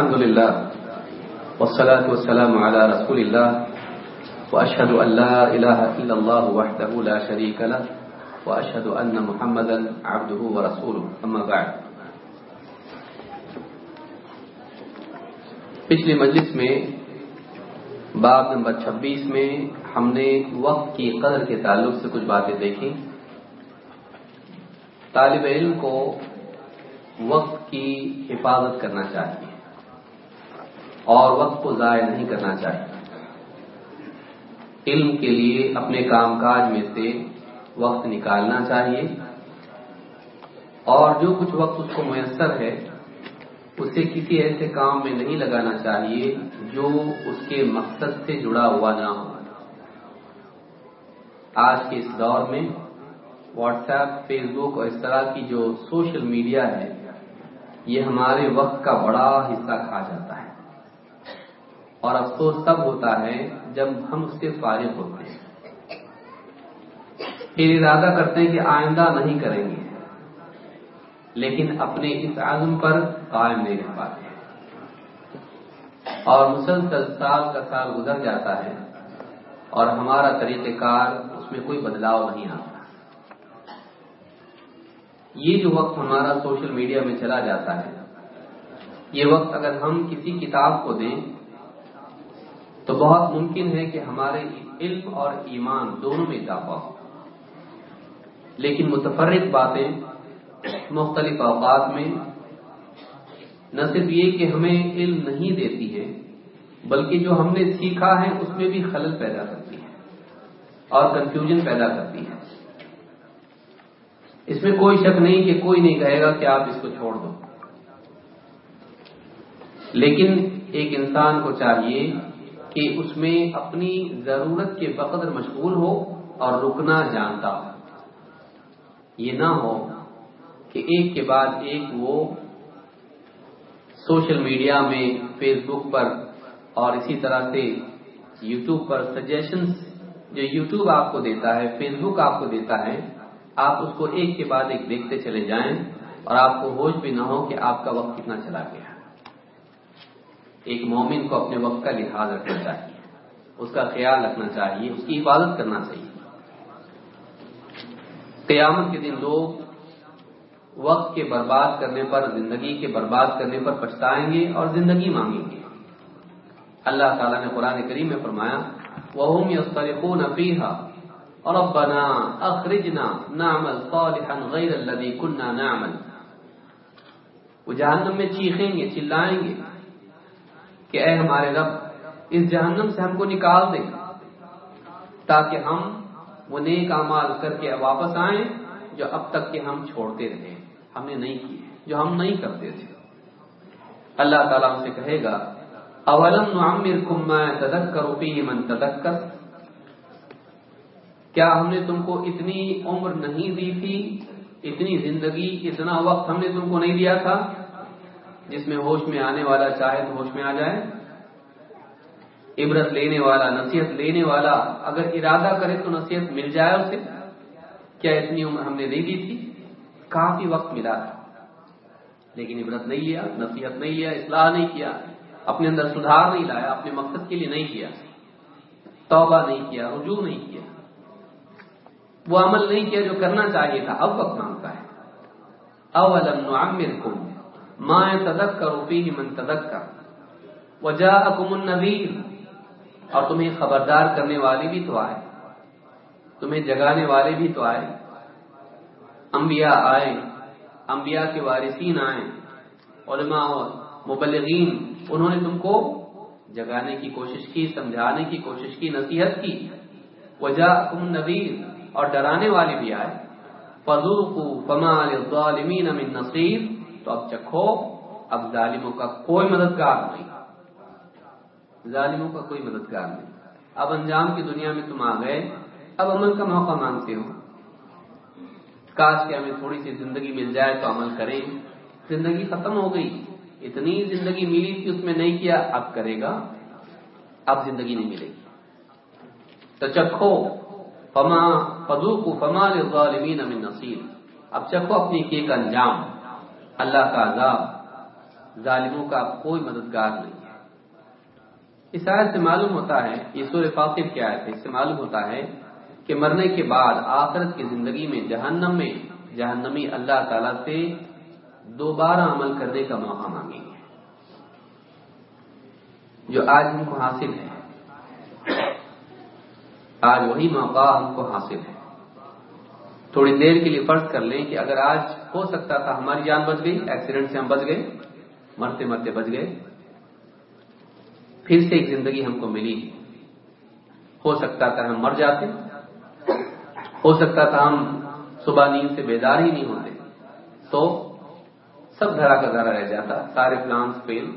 الحمد لله والصلاة والسلام على رسول الله وأشهد أن لا إله إلا الله وحده لا شريك له وأشهد أن محمدا عبده ورسوله أما بعد پچھلی مجلس میں، باب نمبر چھبیس میں ہم نے وقت کی قدر کے تعلق سے کچھ باتیں دیکھی۔ طالب علم کو وقت کی حفاظت کرنا چاہیے۔ اور وقت کو ضائع نہیں کرنا چاہیے۔ علم کے لیے اپنے کام کاج میں سے وقت نکالنا چاہیے۔ اور جو کچھ وقت اس کو میسر ہے، اسے کسی ایسے کام میں نہیں لگانا چاہیے جو اس کے مقصد سے جڑا ہوا نہ ہو۔ آج کے اس دور میں واٹس ایپ، فیس بک اور اس طرح کی جو سوشل میڈیا ہے، یہ ہمارے وقت کا بڑا حصہ کھا جاتا ہے۔ اور افسوس تب ہوتا ہے جب ہم اس سے فارغ ہوتے ہیں۔ پھر ارادہ کرتے ہیں کہ آئندہ نہیں کریں گے۔ لیکن اپنے اس عزم پر قائم نہیں رہ پاتے۔ اور مسلسل سال کا سال گزر جاتا ہے اور ہمارا طریقہ کار اس میں کوئی بدلاؤ نہیں آتا۔ یہ جو وقت ہمارا سوشل میڈیا میں چلا جاتا ہے، یہ وقت اگر ہم کسی کتاب کو دیں تو بہت ممکن ہے کہ ہمارے علم اور ایمان دونوں میں اضافہ ہو۔ لیکن متفرق باتیں مختلف اوقات میں نہ صرف یہ کہ ہمیں علم نہیں دیتی ہے، بلکہ جو ہم نے سیکھا ہے اس میں بھی خلل پیدا کرتی ہے اور کنفیوژن پیدا کرتی ہے۔ اس میں کوئی شک نہیں کہ کوئی نہیں کہے گا کہ آپ اس کو چھوڑ دو۔ لیکن ایک انسان کو چاہیے کہ اس میں اپنی ضرورت کے بقدر مشغول ہو اور رکنا جانتا ہو۔ یہ نہ ہو کہ ایک کے بعد ایک وہ سوشل میڈیا میں فیس بک پر اور اسی طرح سے یوٹیوب پر سجیشنز جو یوٹیوب آپ کو دیتا ہے، فیس بک آپ کو دیتا ہے، آپ اس کو ایک کے بعد ایک دیکھتے چلے جائیں اور آپ کو ہوش بھی نہ ہو کہ آپ کا وقت کتنا چلا گیا۔ ایک مومن کو اپنے وقت کا لحاظ رکھنا چاہیے۔ اس کا خیال رکھنا چاہیے، اس کی حفاظت کرنا چاہیے۔ قیامت کے دن لوگ وقت کے برباد کرنے پر، زندگی کے برباد کرنے پر پچھتائیں گے اور زندگی مانگیں گے۔ اللہ تعالیٰ نے قرآن کریم میں فرمایا وہ نفیحہ ربنا اخرجنا نعمل غیر الذي كنا نعمل۔ وہ جہنم میں چیخیں گے، چلائیں گے کہ اے ہمارے رب، اس جہنم سے ہم کو نکال دے، تاکہ ہم وہ نیک اعمال کر کے واپس آئیں جو اب تک کہ ہم چھوڑتے رہے، ہم نے نہیں کیے، جو ہم نہیں کرتے تھے۔ اللہ تعالیٰ سے کہے گا، اولم نعمرکم ما تذکر فیہ من تذکر؟ کیا ہم نے تم کو اتنی عمر نہیں دی تھی؟ اتنی زندگی، اتنا وقت ہم نے تم کو نہیں دیا تھا؟ جس میں ہوش میں آنے والا چاہے تو ہوش میں آ جائے، عبرت لینے والا، نصیحت لینے والا اگر ارادہ کرے تو نصیحت مل جائے اسے۔ کیا اتنی عمر ہم نے نہیں دی تھی؟ کافی وقت ملا تھا۔ لیکن عبرت نہیں لیا نصیحت نہیں لیا اصلاح نہیں کیا، اپنے اندر سدھار نہیں لایا، اپنے مقصد کے لیے نہیں کیا، توبہ نہیں کیا، رجوع نہیں کیا۔ وہ عمل نہیں کیا جو کرنا چاہیے تھا، اب وقت مانگتا ہے۔ اولم نعمرکم ما يتذكر فيه من تذكر. وجاءكم النذير. اور تمہیں خبردار کرنے والے بھی تو آئے. تمہیں جگانے والے بھی تو آئے. انبیاء آئے. انبیاء کے وارثین آئے. علماء اور مبلغین، انہوں نے تم کو جگانے کی کوشش کی، سمجھانے کی کوشش کی، نصیحت کی. وجاءكم النذير اور ڈرانے والے بھی آئے. من نصیر. تو اب چکھو، اب ظالموں کا کوئی مددگار نہیں۔ ظالموں کا کوئی مددگار نہیں۔ اب انجام کی دنیا میں تم آ گئے، اب عمل کا موقع مانگتے ہو۔ کاش کہ ہمیں تھوڑی سی زندگی مل جائے تو عمل کریں۔ زندگی ختم ہو گئی۔ اتنی زندگی ملی تھی، اس میں نہیں کیا، اب کرے گا۔ اب زندگی نہیں ملے گی۔ تو چکھو۔ فما فضوق فما للظالمین من نصیر۔ اب چکھو اپنی کی کا انجام۔ اللہ کا عذاب ظالموں کا کوئی مددگار نہیں ہے۔ اس آیت سے معلوم ہوتا ہے، یہ سور فاطر کی آیت ہے، اس سے معلوم ہوتا ہے کہ مرنے کے بعد آخرت کی زندگی میں جہنم میں جہنمی اللہ تعالی سے دوبارہ عمل کرنے کا موقع مانگیں گے۔ جو آج ہم کو حاصل ہے، آج وہی موقع ہم کو حاصل ہے۔ تھوڑی دیر کے لیے فرض کر لیں کہ اگر آج ہو سکتا تھا ہماری جان بچ گئی ایکسیڈنٹ سے ہم بچ گئے، مرتے مرتے بچ گئے، پھر سے ایک زندگی ہم کو ملی۔ ہو سکتا تھا ہم مر جاتے، ہو سکتا تھا ہم صبح نیند سے بیدار ہی نہیں ہوتے۔ تو سب دھرا کا دھرا رہ جاتا، سارے پلانس فیل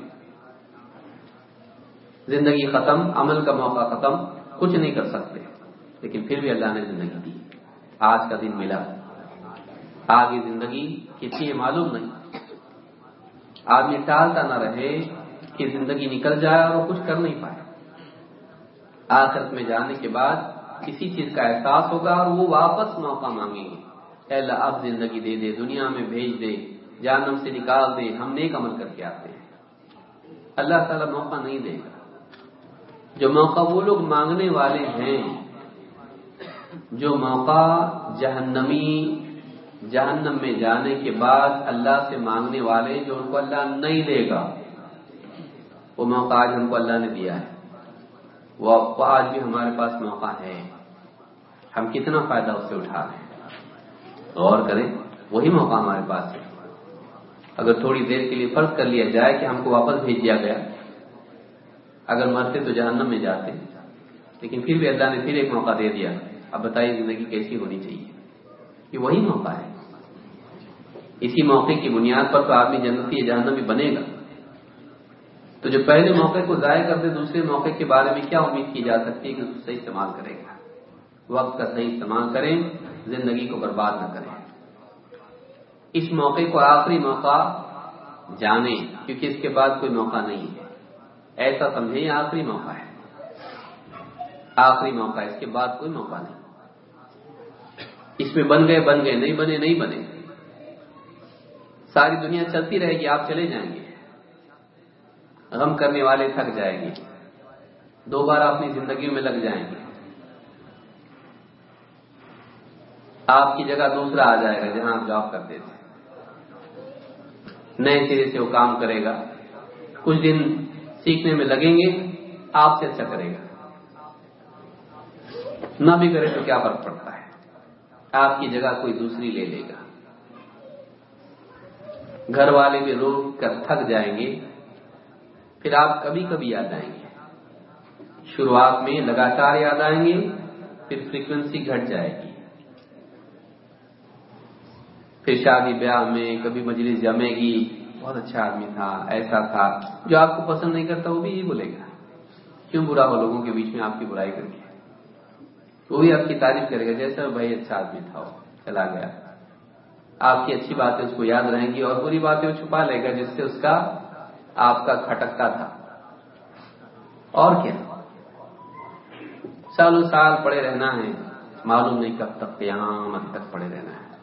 زندگی ختم، عمل کا موقع ختم، کچھ نہیں کر سکتے۔ لیکن پھر بھی اللہ نے زندگی دی۔ آج کا دن ملا۔ آگے زندگی کسی معلوم نہیں۔ آدمی ٹالتا نہ رہے کہ زندگی نکل جائے اور وہ کچھ کر نہیں پائے۔ آخرت میں جانے کے بعد کسی چیز کا احساس ہوگا اور وہ واپس موقع مانگیں گے۔ اے اللہ، اب زندگی دے دے، دنیا میں بھیج دے جانم سے نکال دے، ہم نیک عمل کر کے آتے ہیں۔ اللہ تعالیٰ موقع نہیں دے گا۔ جو موقع وہ لوگ مانگنے والے ہیں جو موقع جہنمی، جہنم میں جانے کے بعد اللہ سے مانگنے والے جو ان کو اللہ نہیں دے گا، وہ موقع آج ہم کو اللہ نے دیا ہے۔ وہ آج بھی ہمارے پاس موقع ہے۔ ہم کتنا فائدہ اس سے اٹھا رہے ہیں۔ غور کریں، وہی موقع ہمارے پاس ہے۔ اگر تھوڑی دیر کے لیے فرض کر لیا جائے کہ ہم کو واپس بھیج دیا گیا، اگر مرتے تو جہنم میں جاتے، لیکن پھر بھی اللہ نے پھر ایک موقع دے دیا۔ اب بتائیے زندگی کیسی ہونی چاہیے؟ یہ وہی موقع ہے۔ اسی موقع کی بنیاد پر تو آدمی جنتی جہنم بھی بنے گا۔ تو جو پہلے موقع کو ضائع کر دے، دوسرے موقع کے بارے میں کیا امید کی جا سکتی ہے کہ اس صحیح استعمال کرے گا؟ وقت کا صحیح استعمال کریں، زندگی کو برباد نہ کریں۔ اس موقع کو آخری موقع جانیں، کیونکہ اس کے بعد کوئی موقع نہیں ہے۔ ایسا سمجھیں آخری موقع ہے۔ آخری موقع، اس کے بعد کوئی موقع نہیں۔ اس میں بن گئے بن گئے، نہیں بنے نہیں بنے۔ ساری دنیا چلتی رہے گی، آپ چلے جائیں گے۔ غم کرنے والے تھک جائیں گے۔ دوبارہ اپنی زندگیوں میں لگ جائیں گے۔ آپ کی جگہ دوسرا آ جائے گا جہاں آپ جاب کرتے تھے۔ نئے سرے سے وہ کام کرے گا۔ کچھ دن سیکھنے میں لگیں گے، آپ سے اچھا کرے گا۔ نہ بھی کرے تو کیا فرق پڑتا ہے؟ آپ کی جگہ کوئی دوسری لے لے گا۔ گھر والے بھی روک کر تھک جائیں گے۔ پھر آپ کبھی کبھی یاد آئیں گے۔ شروعات میں لگاتار یاد آئیں گے، پھر فریکوینسی گھٹ جائے گی۔ پھر شادی بیاہ میں کبھی مجلس جمے گی۔ بہت اچھا آدمی تھا، ایسا تھا۔ جو آپ کو پسند نہیں کرتا وہ بھی یہی بولے گا۔ کیوں برا ہو لوگوں کے بیچ میں آپ کی برائی کر کے؟ وہ بھی آپ کی تعریف کرے گا جیسا بھائی اچھا آدمی تھا، وہ چلا گیا۔ آپ کی اچھی باتیں اس کو یاد رہیں گی اور بری باتیں وہ چھپا لے گا، جس سے اس کا، آپ کا کھٹکتا تھا۔ اور کیا؟ سالوں سال پڑے رہنا ہے، معلوم نہیں کب تک قیامت تک پڑے رہنا ہے۔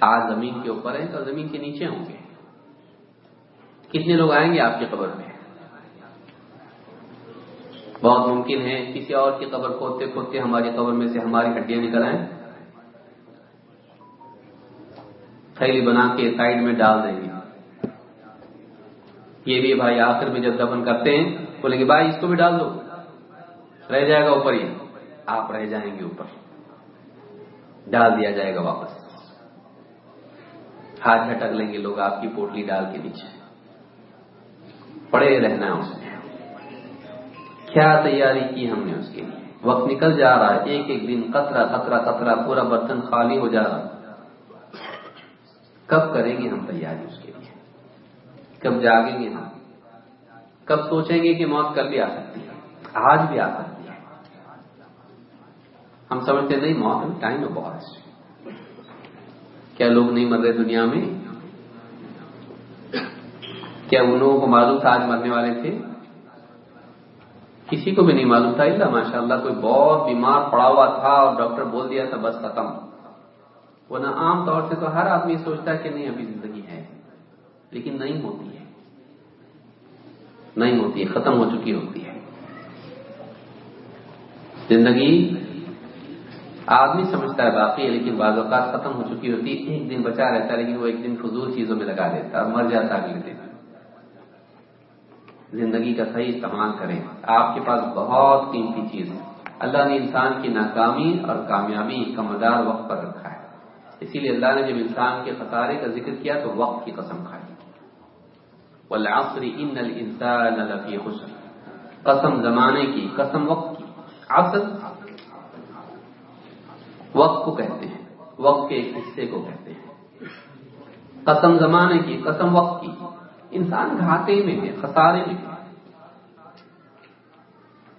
آج زمین کے اوپر ہے تو زمین کے نیچے ہوں گے۔ کتنے لوگ آئیں گے آپ کی قبر میں؟ بہت ممکن ہے کسی اور کی قبر کھودتے کھودتے ہماری قبر میں سے ہماری ہڈیاں نکل آئیں۔ تھیلی بنا کے سائڈ میں ڈال دیں گے۔ یہ بھی بھائی آخر میں جب دفن کرتے ہیں، بولیں گے، بھائی اس کو بھی ڈال دو۔ رہ جائے گا اوپر ہی۔ آپ رہ جائیں گے اوپر۔ ڈال دیا جائے گا واپس۔ ہاتھ جھٹک لیں گے لوگ، آپ کی پوٹلی ڈال کے نیچے۔ پڑے رہنا ہے اس میں کیا تیاری کی ہم نے اس کے لیے؟ وقت نکل جا رہا ہے، ایک ایک دن قطرہ قطرہ قطرہ پورا برتن خالی ہو جا رہا کب کریں گے ہم تیاری اس کے لیے؟ کب جاگیں گے ہم؟ کب سوچیں گے کہ موت کل بھی آ سکتی ہے، آج بھی آ سکتی ہے۔ ہم سمجھتے نہیں، موت میں ٹائم ہے بہت کیا لوگ نہیں مر رہے دنیا میں؟ کیا ان لوگوں کو معلوم تھا آج مرنے والے تھے؟ کسی کو بھی نہیں معلوم تھا اللہ ماشاء اللہ کوئی بہت بیمار پڑا ہوا تھا اور ڈاکٹر بول دیا تھا بس ختم۔ ورنہ عام طور سے تو ہر آدمی سوچتا ہے کہ نہیں، ابھی زندگی ہے۔ لیکن نہیں ہوتی ہے۔ نہیں ہوتی ہے، ختم ہو چکی ہوتی ہے۔ زندگی آدمی سمجھتا ہے باقی ہے لیکن بعض اوقات ختم ہو چکی ہوتی ہے ایک دن بچا رہتا ہے، لیکن وہ ایک دن فضول چیزوں میں لگا دیتا ہے مر جاتا اگلے دن۔ زندگی کا صحیح استعمال کریں۔ آپ کے پاس بہت قیمتی چیز ہے۔ اللہ نے انسان کی ناکامی اور کامیابی کا مدار وقت پر رکھا ہے۔ اسی لیے اللہ نے جب انسان کے خسارے کا ذکر کیا تو وقت کی قسم کھائی والعصر ان الانسان لفی خسر۔ قسم زمانے کی، قسم وقت کی۔ عصر وقت کو کہتے ہیں۔ وقت کے ایک حصے کو کہتے ہیں۔ قسم زمانے کی، قسم وقت کی۔ انسان گھاٹے میں ہے، خسارے میں۔ ہے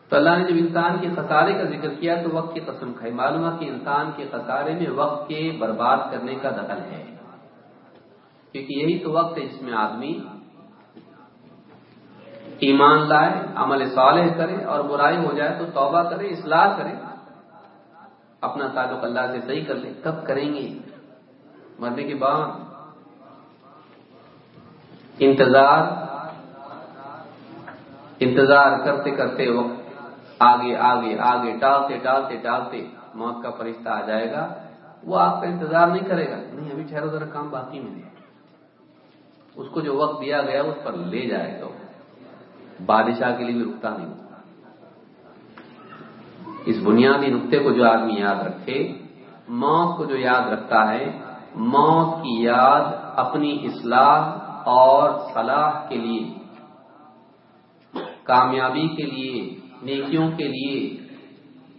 تو اللہ نے جب انسان کے خسارے کا ذکر کیا تو وقت کی قسم کھائی۔ معلوم ہے کہ انسان کے خسارے میں وقت کے برباد کرنے کا دخل ہے۔ کیونکہ یہی تو وقت ہے جس میں آدمی ایمان لائے، عمل صالح کرے اور برائی ہو جائے تو توبہ کرے، اصلاح کرے۔ اپنا تعلق اللہ سے صحیح کر لے کب کریں گے۔ مرنے کے بعد انتظار انتظار کرتے کرتے وقت آگے آگے آگے ٹالتے ٹالتے ٹالتے موت کا فرشتہ آ جائے گا۔ وہ آپ کا انتظار نہیں کرے گا۔ نہیں، ابھی ٹھہرو، ذرا کام باقی میں۔ اس کو جو وقت دیا گیا اس پر لے جائے گا۔ بادشاہ کے لیے بھی رکتا نہیں۔ اس بنیادی نقطے کو جو آدمی یاد رکھے، موت کو جو یاد رکھتا ہے، موت کی یاد اپنی اصلاح اور صلاح کے لیے، کامیابی کے لیے، نیکیوں کے لیے،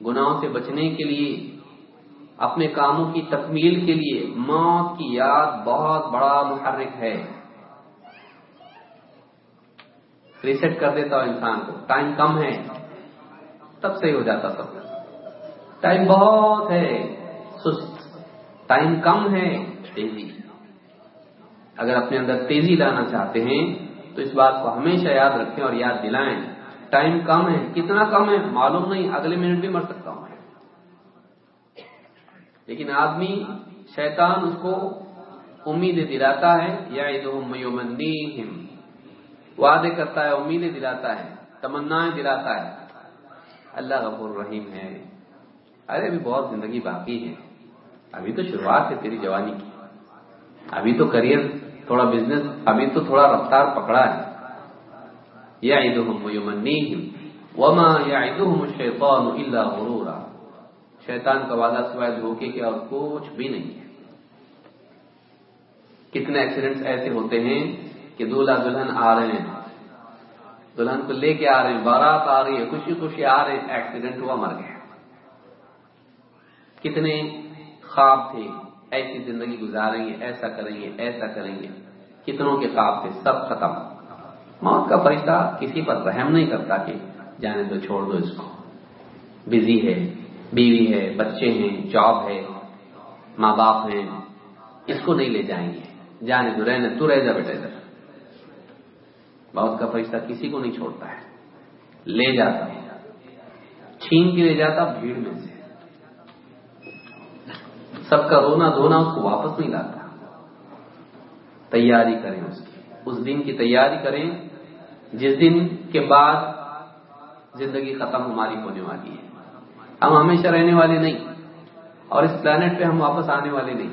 گناہوں سے بچنے کے لیے، اپنے کاموں کی تکمیل کے لیے موت کی یاد بہت بڑا محرک ہے۔ ریسٹ کر دیتا ہوں انسان کو، ٹائم کم ہے، تب صحیح ہو جاتا سب۔ ٹائم بہت ہے، سست۔ ٹائم کم ہے، تیزی۔ اگر اپنے اندر تیزی لانا چاہتے ہیں، تو اس بات کو ہمیشہ یاد رکھیں اور یاد دلائیں۔ ٹائم کم ہے، کتنا کم ہے معلوم نہیں، اگلے منٹ بھی مر سکتا ہوں لیکن آدمی شیطان اس کو امید دلاتا ہے یا وعدے کرتا ہے امیدیں دلاتا ہے تمنا دلاتا ہے۔ اللہ غفور رحیم ہے۔ ارے، ابھی بہت زندگی باقی ہے۔ ابھی تو شروعات ہے تیری جوانی کی۔ ابھی تو کریئر تھوڑا بزنس ابھی تو تھوڑا رفتار پکڑا ہے۔ یا عید وما یا عید شیطان اللہ غرورا۔ شیطان کا وعدہ سوائے دھوکے کے اور کچھ بھی نہیں ہے۔ کتنے ایکسیڈنٹس ایسے ہوتے ہیں کہ دولہا دلہن آ رہے ہیں۔ دلہن کو لے کے آ رہے ہیں، بارات آ رہی ہے، خوشی خوشی آ رہے ہیں ایکسیڈنٹ ہوا، مر گئے۔ کتنے خواب تھے۔ ایسی زندگی گزاریں گے، ایسا کریں گے، ایسا کریں گے۔ کتنوں کے خواب تھے، سب ختم۔ موت کا فرشتہ کسی پر رحم نہیں کرتا کہ جانے تو چھوڑ دو اس کو۔ بزی ہے، بیوی ہے، بچے ہیں، جاب ہے، ماں باپ ہیں۔ اس کو نہیں لے جائیں گے۔ جانے تو رہنے، تو رہ جا بیٹا ادھر۔ موت کا فرشتہ کسی کو نہیں چھوڑتا ہے۔ لے جاتا ہے۔ چھین کے لے جاتا، بھیڑ میں سے۔ سب کا رونا دھونا اس کو واپس نہیں لاتا۔ تیاری کریں اس کی۔ اس دن کی تیاری کریں۔ جس دن کے بعد زندگی ختم ہماری ہونے والی ہے۔ ہم ہمیشہ رہنے والے نہیں۔ اور اس پلانٹ پہ ہم واپس آنے والے نہیں۔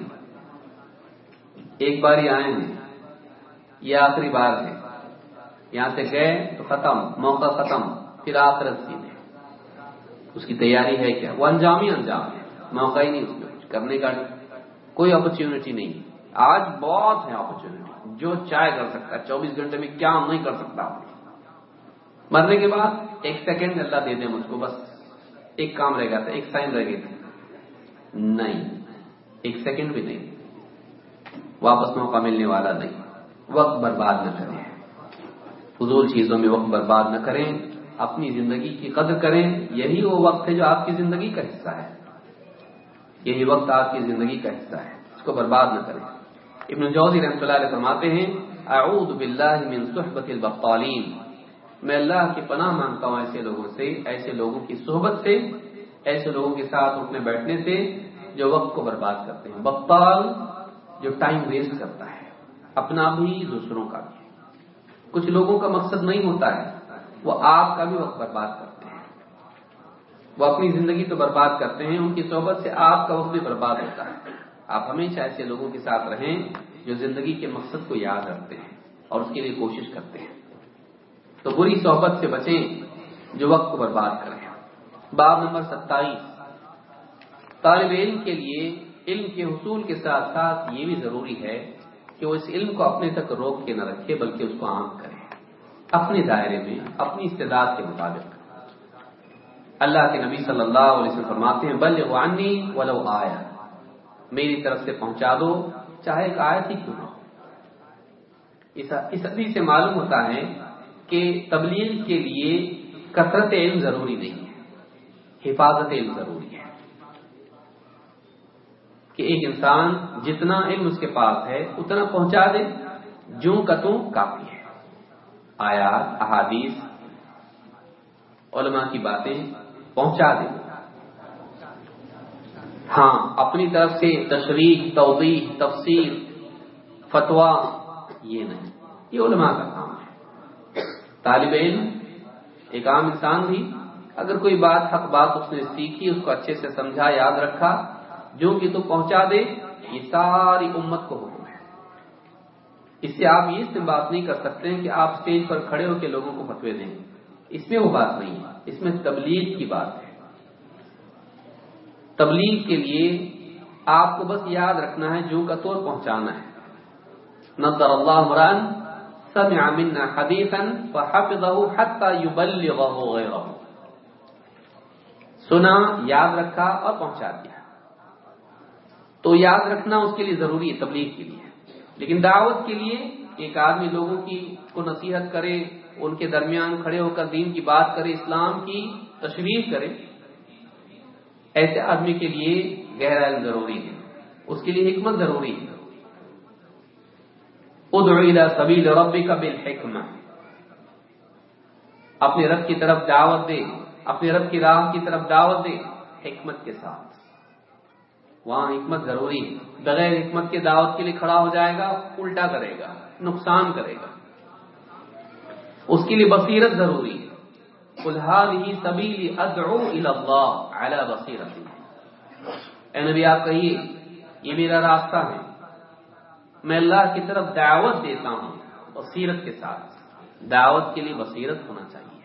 ایک بار ہی آئے ہیں یہ آخری بار ہے۔ یہاں سے گئے تو ختم، موقع ختم، پھر آخرت سیدھے۔ اس کی تیاری ہے کیا؟ وہ انجام ہی انجام ہے۔ موقع ہی نہیں اس میں کرنے کا کوئی اپرچونٹی نہیں۔ آج بہت ہے اپرچونٹی جو چاہے کر سکتا ہے۔ چوبیس گھنٹے میں کیا نہیں کر سکتا مرنے کے بعد ایک سیکنڈ اللہ دے دیں مجھ کو، بس۔ ایک کام رہ گیا تھا، ایک سائن رہ گئی تھی۔ نہیں، ایک سیکنڈ بھی نہیں۔ واپس موقع ملنے والا نہیں۔ وقت برباد نہ کریں۔ فضول چیزوں میں وقت برباد نہ کریں۔ اپنی زندگی کی قدر کریں۔ یہی وہ وقت ہے جو آپ کی زندگی کا حصہ ہے۔ یہی وقت آپ کی زندگی کا حصہ ہے۔ اس کو برباد نہ کریں۔ ابن جوزی رحمۃ اللہ علیہ فرماتے ہیں، اعوذ باللہ من صحبت البقالین میں اللہ کی پناہ مانگتا ہوں ایسے لوگوں سے، ایسے لوگوں کی صحبت سے، ایسے لوگوں کے ساتھ اٹھنے بیٹھنے سے جو وقت کو برباد کرتے ہیں۔ بقال جو ٹائم ویسٹ کرتا ہے، اپنا بھی دوسروں کا بھی۔ کچھ لوگوں کا مقصد نہیں ہوتا ہے، وہ آپ کا بھی وقت برباد کرتے ہیں۔ وہ اپنی زندگی تو برباد کرتے ہیں، ان کی صحبت سے آپ کا وقت بھی برباد ہوتا ہے۔ آپ ہمیشہ ایسے لوگوں کے ساتھ رہیں جو زندگی کے مقصد کو یاد رکھتے ہیں اور اس کے لیے کوشش کرتے ہیں۔ تو بری صحبت سے بچیں جو وقت کو برباد کریں۔ باب نمبر ستائیس۔ طالب علم کے لیے علم کے حصول کے ساتھ ساتھ یہ بھی ضروری ہے کہ وہ اس علم کو اپنے تک روک کے نہ رکھے، بلکہ اس کو عام کرے۔ اپنے دائرے میں، اپنی استعداد کے مطابق۔ اللہ کے نبی صلی اللہ علیہ وسلم فرماتے ہیں بل وانی ولو آیا میری طرف سے پہنچا دو، چاہے ایک آیت ہی کیوں نہ اس حدیث سے معلوم ہوتا ہے کہ تبلیغ کے لیے کثرت علم ضروری نہیں ہے، حفاظت علم ضروری ہے۔ کہ ایک انسان جتنا علم اس کے پاس ہے، اتنا پہنچا دے جو کتوں کافی ہے۔ آیات، احادیث، علماء کی باتیں پہنچا دے ہاں اپنی طرف سے تشریح، توضیح، تفسیر فتوا یہ نہیں۔ یہ علماء کا کام ہے۔ طالب علم، ایک عام انسان بھی، اگر کوئی بات، حق بات اس نے سیکھی، اس کو اچھے سے سمجھا، یاد رکھا، جو کہ تو پہنچا دے، یہ ساری امت کو حکم ہے۔ اس سے آپ یہ بات نہیں کر سکتے کہ آپ اسٹیج پر کھڑے ہو کے لوگوں کو فتوے دیں۔ اس میں وہ بات نہیں ہے۔ اس میں تبلیغ کی بات ہے۔ تبلیغ کے لیے آپ کو بس یاد رکھنا ہے، جو کا طور پہنچانا ہے۔ نظر اللہ مران سمع منا حدیثا فحفظه حتى يبلغه غيره سنا، یاد رکھا اور پہنچا دیا۔ تو یاد رکھنا اس کے لیے ضروری ہے، تبلیغ کے لیے۔ لیکن دعوت کے لیے ایک آدمی لوگوں کی کو نصیحت کرے ان کے درمیان کھڑے ہو کر دین کی بات کرے، اسلام کی تشریح کرے، ایسے آدمی کے لیے گہرا علم ضروری ہے۔ اس کے لیے حکمت ضروری ہے۔ ادعو الى سبیل ربک بالحکمہ۔ اپنے رب کی طرف دعوت دے، اپنے رب کی راہ کی طرف دعوت دے حکمت کے ساتھ۔ وہاں حکمت ضروری ہے۔ بغیر حکمت کے دعوت کے لیے کھڑا ہو جائے گا، الٹا کرے گا، نقصان کرے گا۔ اس کے لیے بصیرت ضروری ہے۔ ہی سبیلی ادعو اللہ اعلی بصیرت اے نبی، آپ کہیے، یہ میرا راستہ ہے۔ میں اللہ کی طرف دعوت دیتا ہوں بصیرت کے ساتھ۔ دعوت کے لیے بصیرت ہونا چاہیے۔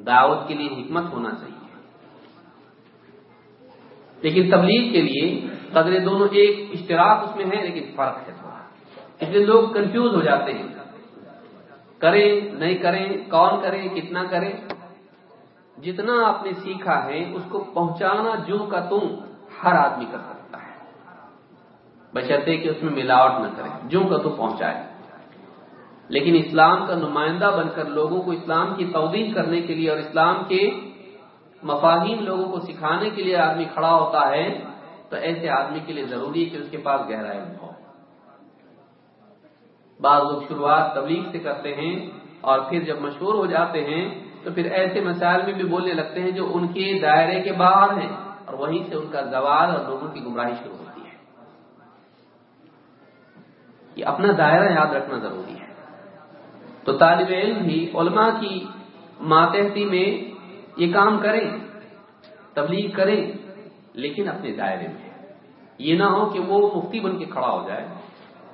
دعوت کے لیے حکمت ہونا چاہیے۔ لیکن تبلیغ کے لیے قدرے دونوں ایک اشتراک اس میں ہے، لیکن فرق ہے تھوڑا۔ اس لیے لوگ کنفیوز ہو جاتے ہیں۔ کریں، نہیں کریں، کون کرے کتنا کرے جتنا آپ نے سیکھا ہے، اس کو پہنچانا جو کا تم ہر آدمی کر سکتا ہے۔ بشرطے کہ اس میں ملاوٹ نہ کرے جو کا تو پہنچائے۔ لیکن اسلام کا نمائندہ بن کر لوگوں کو اسلام کی توضیح کرنے کے لیے اور اسلام کے مفاہیم لوگوں کو سکھانے کے لیے آدمی کھڑا ہوتا ہے، تو ایسے آدمی کے لیے ضروری ہے کہ اس کے پاس گہرا علم ہو۔ بعض لوگ شروعات تبلیغ سے کرتے ہیں اور پھر جب مشہور ہو جاتے ہیں تو پھر ایسے مسائل میں بھی بولنے لگتے ہیں جو ان کے دائرے کے باہر ہیں اور وہیں سے ان کا زوال اور لوگوں کی گمراہی شروع ہوتی ہے۔ یہ اپنا دائرہ یاد رکھنا ضروری ہے۔ تو طالب علم بھی علماء کی ماتحتی میں یہ کام کریں، تبلیغ کریں، لیکن اپنے دائرے میں۔ یہ نہ ہو کہ وہ مفتی بن کے کھڑا ہو جائے۔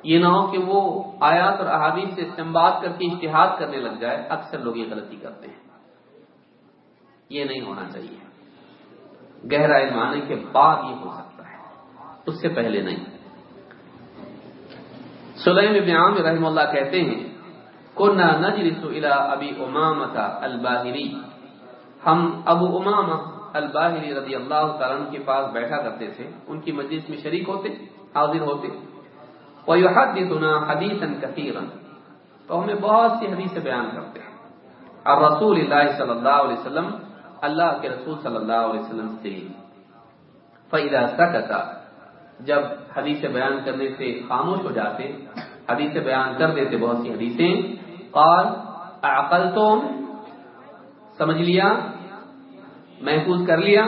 یہ نہ ہو کہ وہ آیات اور احادیث سے استعمال کر کے اشتہاد کرنے لگ جائے، اکثر لوگ یہ غلطی کرتے ہیں۔ یہ نہیں ہونا چاہیے۔ گہرا علم آنے کے بعد یہ ہو سکتا ہے۔ اس سے پہلے نہیں۔ سلیم ابن عام رحم اللہ کہتے ہیں، کنا نجلس الى ابی امامتا الباہری ہم ابو امامہ الباہری رضی اللہ تعالیٰ کے پاس بیٹھا کرتے تھے۔ ان کی مجلس میں شریک ہوتے، حاضر ہوتے۔ وَيُحَدِّثُنَا حَدِيثًا كَثِيرًا۔ تو ہمیں بہت سی حدیث بیان کرتے ہیں۔ اور رسول اللہ صلی اللہ علیہ وسلم اللہ کے رسول صلی اللہ علیہ وسلم سے۔ فَإِذَا سَكَتَ۔ جب حدیث بیان کرنے سے خاموش ہو جاتے حدیث بیان کر دیتے بہت سی حدیثیں۔ اور عقل سمجھ لیا؟ محفوظ کر لیا؟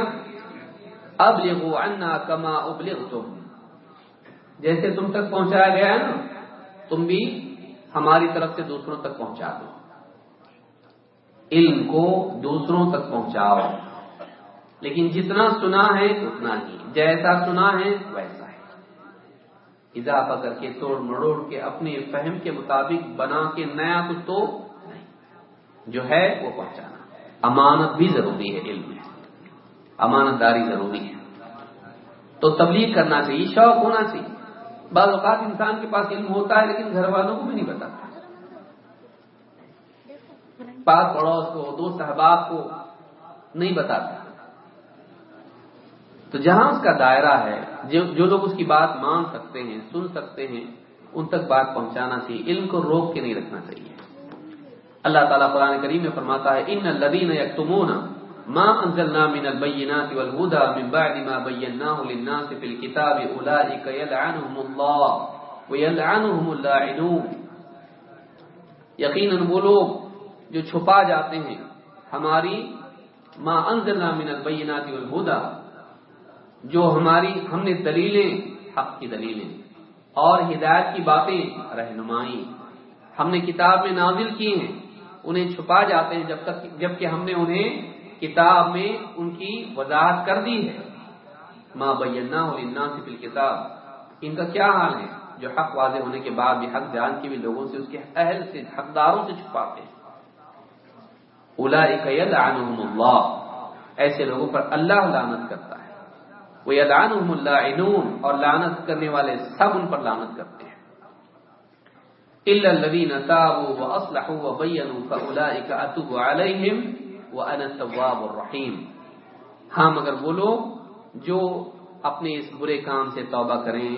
اب لغو عنا کما ابلغتم۔ جیسے تم تک پہنچایا گیا ہے نا، تم بھی ہماری طرف سے دوسروں تک پہنچا دو۔ علم کو دوسروں تک پہنچاؤ۔ لیکن جتنا سنا ہے، اتنا ہی۔ جیسا سنا ہے، ویسا ہے۔ اضافہ کر کے توڑ مڑوڑ کے اپنے فہم کے مطابق بنا کے نیا کچھ تو نہیں۔ جو ہے، وہ پہنچانا۔ امانت بھی ضروری ہے علم میں۔ امانت داری ضروری ہے۔ تو تبلیغ کرنا چاہیے، شوق ہونا چاہیے۔ بعض اوقات انسان کے پاس علم ہوتا ہے لیکن گھر والوں کو بھی نہیں بتاتا پاس پڑوس کو، دوست احباب کو نہیں بتاتا۔ تو جہاں اس کا دائرہ ہے، جو لوگ اس کی بات مان سکتے ہیں، سن سکتے ہیں، ان تک بات پہنچانا چاہیے۔ علم کو روک کے نہیں رکھنا چاہیے۔ اللہ تعالیٰ قرآن کریم میں فرماتا ہے، ان الذين يكتمون ما انزلنا من البينات والهدى من بعد ما بيناه للناس في الكتاب اولئك يلعنهم الله ويلعنهم اللاعنون یقینا وہ لوگ جو چھپا جاتے ہیں ہماری ما انزلنا من البينات والهدى جو ہماری ہم نے دلیلیں، حق کی دلیلیں اور ہدایت کی باتیں رہنمائی ہم نے کتاب میں نازل کی ہیں، انہیں چھپا جاتے ہیں جب تک جبکہ ہم نے انہیں کتاب میں ان کی وضاحت کر دی ہے۔ ماں بینا اور ہو فل کتاب ان کا کیا حال ہے؟ جو حق واضح ہونے کے بعد بھی، حق جان کے بھی لوگوں سے اس کے اہل سے، حقداروں سے چھپاتے ہیں۔ اللہ۔ ایسے لوگوں پر اللہ لانت کرتا ہے۔ وہ یدان اللہ اور لانت کرنے والے سب ان پر لانت کرتے ہیں۔ اللہ الذين تابوا واصلحوا وبينوا فاولئك اتوب عليهم۔ وانا التواب الرحيم. ہاں مگر وہ لوگ جو اپنے اس برے کام سے توبہ کریں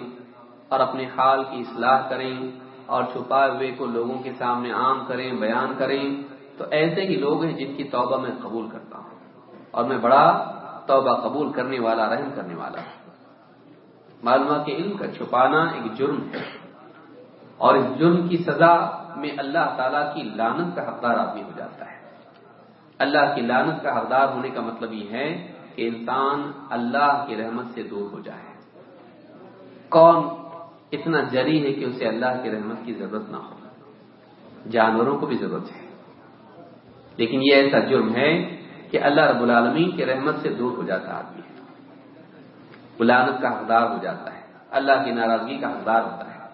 اور اپنے حال کی اصلاح کریں اور چھپائے ہوئے کو لوگوں کے سامنے عام کریں، بیان کریں، تو ایسے ہی لوگ ہیں جن کی توبہ میں قبول کرتا ہوں اور میں بڑا توبہ قبول کرنے والا، رحم کرنے والا ہوں۔ معلومات کے علم کا چھپانا ایک جرم ہے اور اس جرم کی سزا میں اللہ تعالی کی لانت کا حقدار آدمی ہو جاتا ہے۔ اللہ کی لانت کا حقدار ہونے کا مطلب یہ ہے کہ انسان اللہ کی رحمت سے دور ہو جائے۔ کون اتنا جری ہے کہ اسے اللہ کی رحمت کی ضرورت نہ ہو؟ جانوروں کو بھی ضرورت ہے۔ لیکن یہ ایسا جرم ہے کہ اللہ رب العالمین کی رحمت سے دور ہو جاتا آدمی لانت کا حقدار ہو جاتا ہے۔ اللہ کی ناراضگی کا حقدار ہوتا ہے۔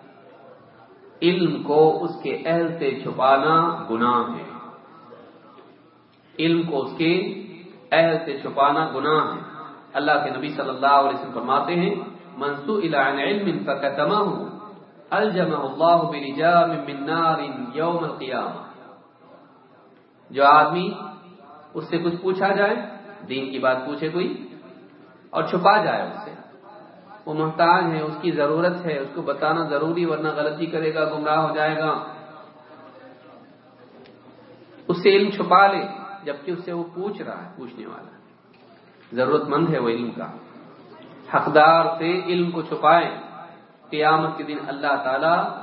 علم کو اس کے اہل سے چھپانا گناہ ہے۔ علم کو اس کے اہل سے چھپانا گناہ ہے۔ اللہ کے نبی صلی اللہ علیہ وسلم فرماتے ہیں منسو علم الجمع اللہ من نار یوم القیامہ. جو آدمی اس سے کچھ پوچھا جائے، دین کی بات پوچھے کوئی، اور چھپا جائے اس سے، وہ محتاج ہے، اس کی ضرورت ہے، اس کو بتانا ضروری، ورنہ غلطی کرے گا، گمراہ ہو جائے گا۔ اس سے علم چھپا لے۔ جبکہ اس سے وہ پوچھ رہا ہے، پوچھنے والا۔ ضرورت مند ہے وہ علم کا۔ حقدار سے علم کو چھپائے قیامت کے دن اللہ تعالی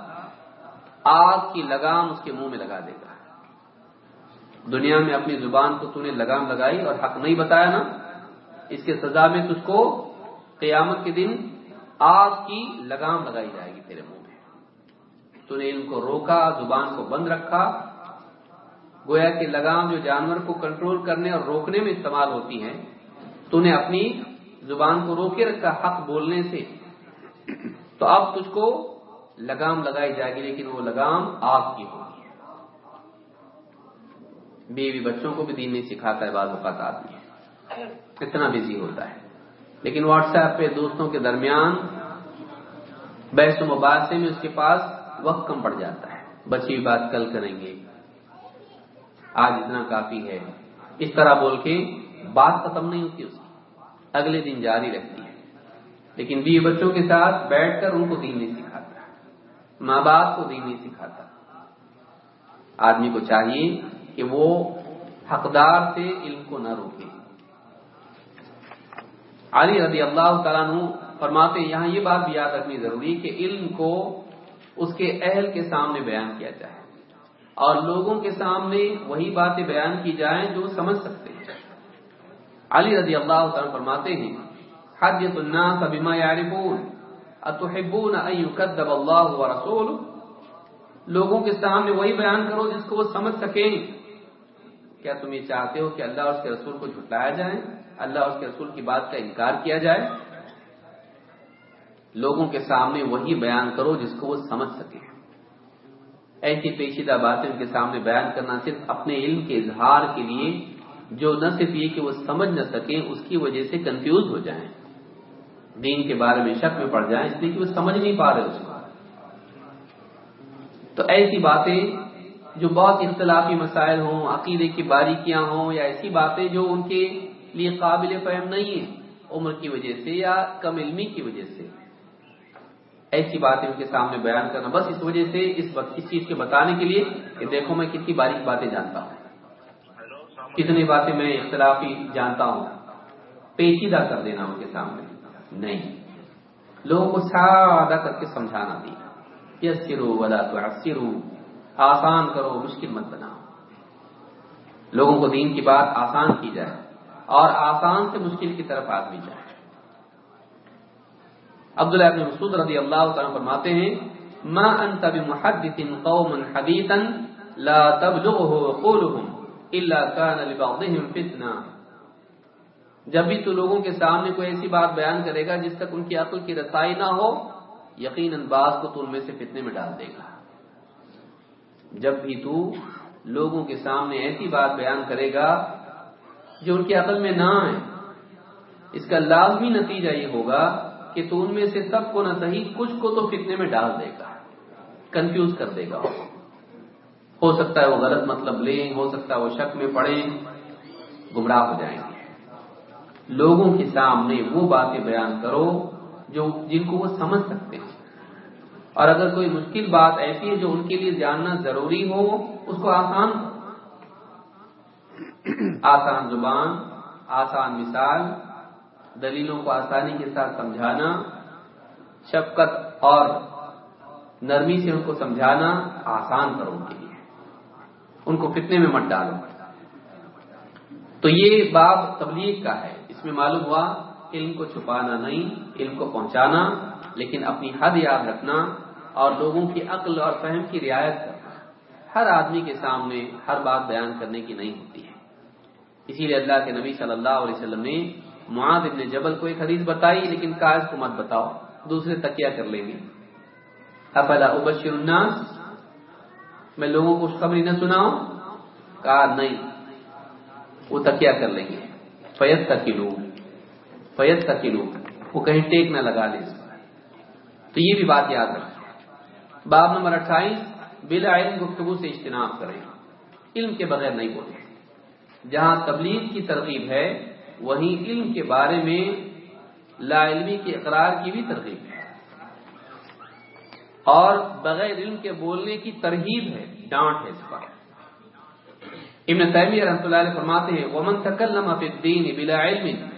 آگ کی لگام اس کے منہ میں لگا دے گا۔ دنیا میں اپنی زبان کو تو نے لگام لگائی اور حق نہیں بتایا نا، اس کے سزا میں تجھ کو قیامت کے دن آگ کی لگام لگائی جائے گی تیرے منہ میں۔ تو نے ان کو روکا، زبان کو بند رکھا۔ گویا کہ لگام جو جانور کو کنٹرول کرنے اور روکنے میں استعمال ہوتی ہے تو نے اپنی زبان کو روکے رکھا، حق بولنے سے۔ تو اب تجھ کو لگام لگائی جائے گی، لیکن وہ لگام آگ کی ہوگی۔ بیوی بچوں کو بھی دین نہیں سکھاتا ہے، بعض اوقات آدمی۔ اتنا بزی ہوتا ہے۔ لیکن واٹس ایپ پہ دوستوں کے درمیان بحث و مباحثے میں اس کے پاس وقت کم پڑ جاتا ہے۔ بچی بات کل کریں گے۔ آج اتنا کافی ہے۔ اس طرح بول کے بات ختم نہیں ہوتی اس کی۔ اگلے دن جاری رہتی ہے۔ لیکن بیوی بچوں کے ساتھ بیٹھ کر ان کو دین نہیں سکھاتا۔ ماں باپ کو دین نہیں سکھاتا۔ آدمی کو چاہیے کہ وہ حقدار سے علم کو نہ روکے۔ علی رضی اللہ تعالیٰ عنہ فرماتے یہاں یہ بات بھی یاد رکھنی ضروری کہ علم کو اس کے اہل کے سامنے بیان کیا جائے۔ اور لوگوں کے سامنے وہی باتیں بیان کی جائیں جو سمجھ سکتے ہیں۔ علی رضی اللہ تعالیٰ فرماتے ہیں حجت الناس بما يعرفون اتحبون ان يكذب الله ورسوله لوگوں کے سامنے وہی بیان کرو جس کو وہ سمجھ سکیں۔ کیا تم یہ چاہتے ہو کہ اللہ اور اس کے رسول کو جھٹلایا جائے؟ اللہ اور اس کے رسول کی بات کا انکار کیا جائے؟ لوگوں کے سامنے وہی بیان کرو جس کو وہ سمجھ سکیں۔ ایسی پیچیدہ باتیں ان کے سامنے بیان کرنا صرف اپنے علم کے اظہار کے لیے، جو نہ صرف یہ کہ وہ سمجھ نہ سکیں، اس کی وجہ سے کنفیوز ہو جائیں۔ دین کے بارے میں شک میں پڑ جائیں، اس لیے کہ وہ سمجھ نہیں پا رہے اس کو۔ تو ایسی باتیں جو بہت اختلافی مسائل ہوں، عقیدے کی باریکیاں ہوں، یا ایسی باتیں جو ان کے لیے قابل فہم نہیں ہیں، عمر کی وجہ سے یا کم علمی کی وجہ سے۔ ایسی باتیں ان کے سامنے بیان کرنا بس اس وجہ سے اس وقت اس چیز کے بتانے کے لیے کہ دیکھو میں کتنی باریک باتیں جانتا ہوں۔ کتنی باتیں میں اختلافی جانتا ہوں۔ پیچیدہ کر دینا ان کے سامنے۔ نہیں۔ لوگوں کو سادہ کر کے سمجھانا دیا یس سرو ودا تو آسان کرو مشکل مت بناؤ۔ لوگوں کو دین کی بات آسان کی جائے اور آسان سے مشکل کی طرف آدمی جائے۔ عبداللہ ابن مسعود رضی اللہ تعالیٰ فرماتے ہیں، ما انت بمحدث قوما حدیثا لا تبلغه قولهم الا كان لبعضهم فتنہ. جب بھی تو لوگوں کے سامنے کوئی ایسی بات بیان کرے گا جس تک ان کی عقل کی رسائی نہ ہو، یقیناً بعض کو تو ان میں سے فتنے میں ڈال دے گا۔ جب بھی تو لوگوں کے سامنے ایسی بات بیان کرے گا جو ان کی عقل میں نہ آئے، اس کا لازمی نتیجہ یہ ہوگا کہ تو ان میں سے سب کو نہ صحیح، کچھ کو تو فتنے میں ڈال دے گا کنفیوز کر دے گا۔ ہو سکتا ہے وہ غلط مطلب لیں، ہو سکتا ہے وہ شک میں پڑے گمراہ ہو جائیں۔ گے لوگوں کے سامنے وہ باتیں بیان کرو جو جن کو وہ سمجھ سکتے ہیں۔ اور اگر کوئی مشکل بات ایسی ہے جو ان کے لیے جاننا ضروری ہو، اس کو آسان آسان زبان، آسان مثال دلیلوں کو آسانی کے ساتھ سمجھانا، شفقت اور نرمی سے ان کو سمجھانا آسان کرو ان کے لیے۔ ان کو فتنے میں مت ڈالو۔ تو یہ باب تبلیغ کا ہے۔ اس میں معلوم ہوا علم کو چھپانا نہیں، علم کو پہنچانا، لیکن اپنی حد یاد رکھنا اور لوگوں کی عقل اور فہم کی رعایت کرنا۔ ہر آدمی کے سامنے ہر بات بیان کرنے کی نہیں ہوتی ہے۔ اسی لیے اللہ کے نبی صلی اللہ علیہ وسلم نے معاذ ابن جبل کو ایک حدیث بتائی، لیکن کاغذ کو مت بتاؤ، دوسرے تکیہ کر لیں گے۔ افلا ابشر الناس؟ میں لوگوں کو خوشخبری نہ سناؤں کہا نہیں۔ وہ تکیہ کر لیں گے۔ فیت تکلو فیت تکلو وہ کہیں ٹیک نہ لگا لے تو یہ بھی بات یاد رکھیں۔ باب نمبر اٹھائیس، بلا علم گفتگو سے اجتناب کریں۔ علم کے بغیر نہیں بولے جہاں تبلیغ کی ترغیب ہے وہیں علم کے بارے میں لا علمی کے اقرار کی بھی ترغیب ہے۔ اور بغیر علم کے بولنے کی ترغیب ہے، ڈانٹ ہے اس پر ابن تیمیہ رحمۃ اللہ علیہ فرماتے ہیں، ومن تکلم فی الدین بلا علم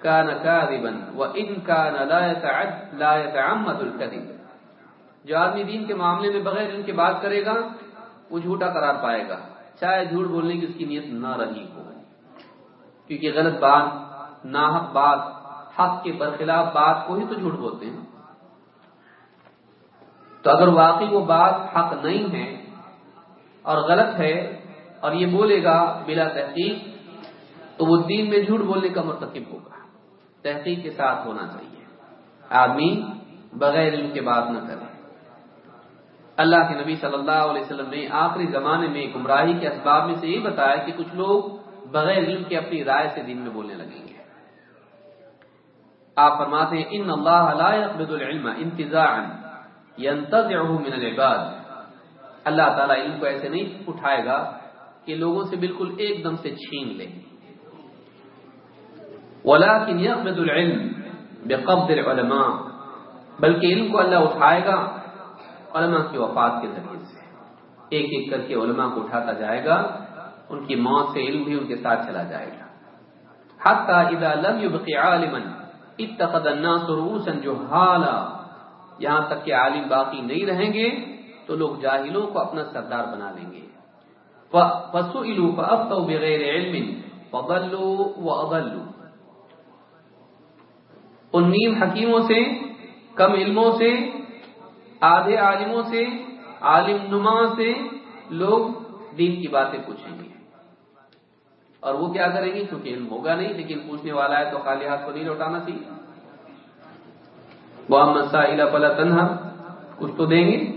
کان کاذبا وان کان لا يتعد، لا يتعمد الكذب جو آدمی دین کے معاملے میں بغیر علم کے بات کرے گا، وہ جھوٹا قرار پائے گا۔ چاہے جھوٹ بولنے کی اس کی نیت نہ رہی ہو۔ کیونکہ غلط بات، ناحق بات، حق کے برخلاف بات کو ہی تو جھوٹ بولتے ہیں۔ تو اگر واقعی وہ بات حق نہیں ہے اور غلط ہے اور یہ بولے گا بلا تحقیق، تو وہ دین میں جھوٹ بولنے کا مرتکب ہوگا۔ تحقیق کے ساتھ ہونا چاہیے۔ آدمی بغیر علم کے بات نہ کرے۔ اللہ کے نبی صلی اللہ علیہ وسلم نے آخری زمانے میں گمراہی کے اسباب میں سے یہ بتایا کہ کچھ لوگ بغیر علم کے اپنی رائے سے دین میں بولنے لگیں گے۔ آپ فرماتے ہیں، ان اللہ لا يقبض العلم انتزاعا ينتزعه من العباد. اللہ تعالیٰ علم کو ایسے نہیں اٹھائے گا کہ لوگوں سے بالکل ایک دم سے چھین لے۔ ولكن يقبض العلم بقبض العلماء۔ بلکہ علم کو اللہ اٹھائے گا علماء کی وفات کے ذریعے سے۔ ایک ایک کر کے علماء کو اٹھاتا جائے گا۔ ان کی موت سے علم بھی ان کے ساتھ چلا جائے گا۔ حتی اذا لم يبقي عالما، اتخذ الناس رؤوسا جهالا یہاں تک کہ عالم باقی نہیں رہیں گے، تو لوگ جاہلوں کو اپنا سردار بنا لیں گے۔ فسئلوا فافتوا بغیر علم، فضلوا واضلوا ان نیم حکیموں سے، کم علموں سے، آدھے عالموں سے، عالم نما سے لوگ دین کی باتیں پوچھیں گے۔ اور وہ کیا کریں گے کیونکہ علم ہوگا نہیں، لیکن پوچھنے والا ہے تو خالی ہاتھ کو نہیں لوٹانا چاہیے۔ محمد صاحب پلا تنہا، کچھ تو دیں گے۔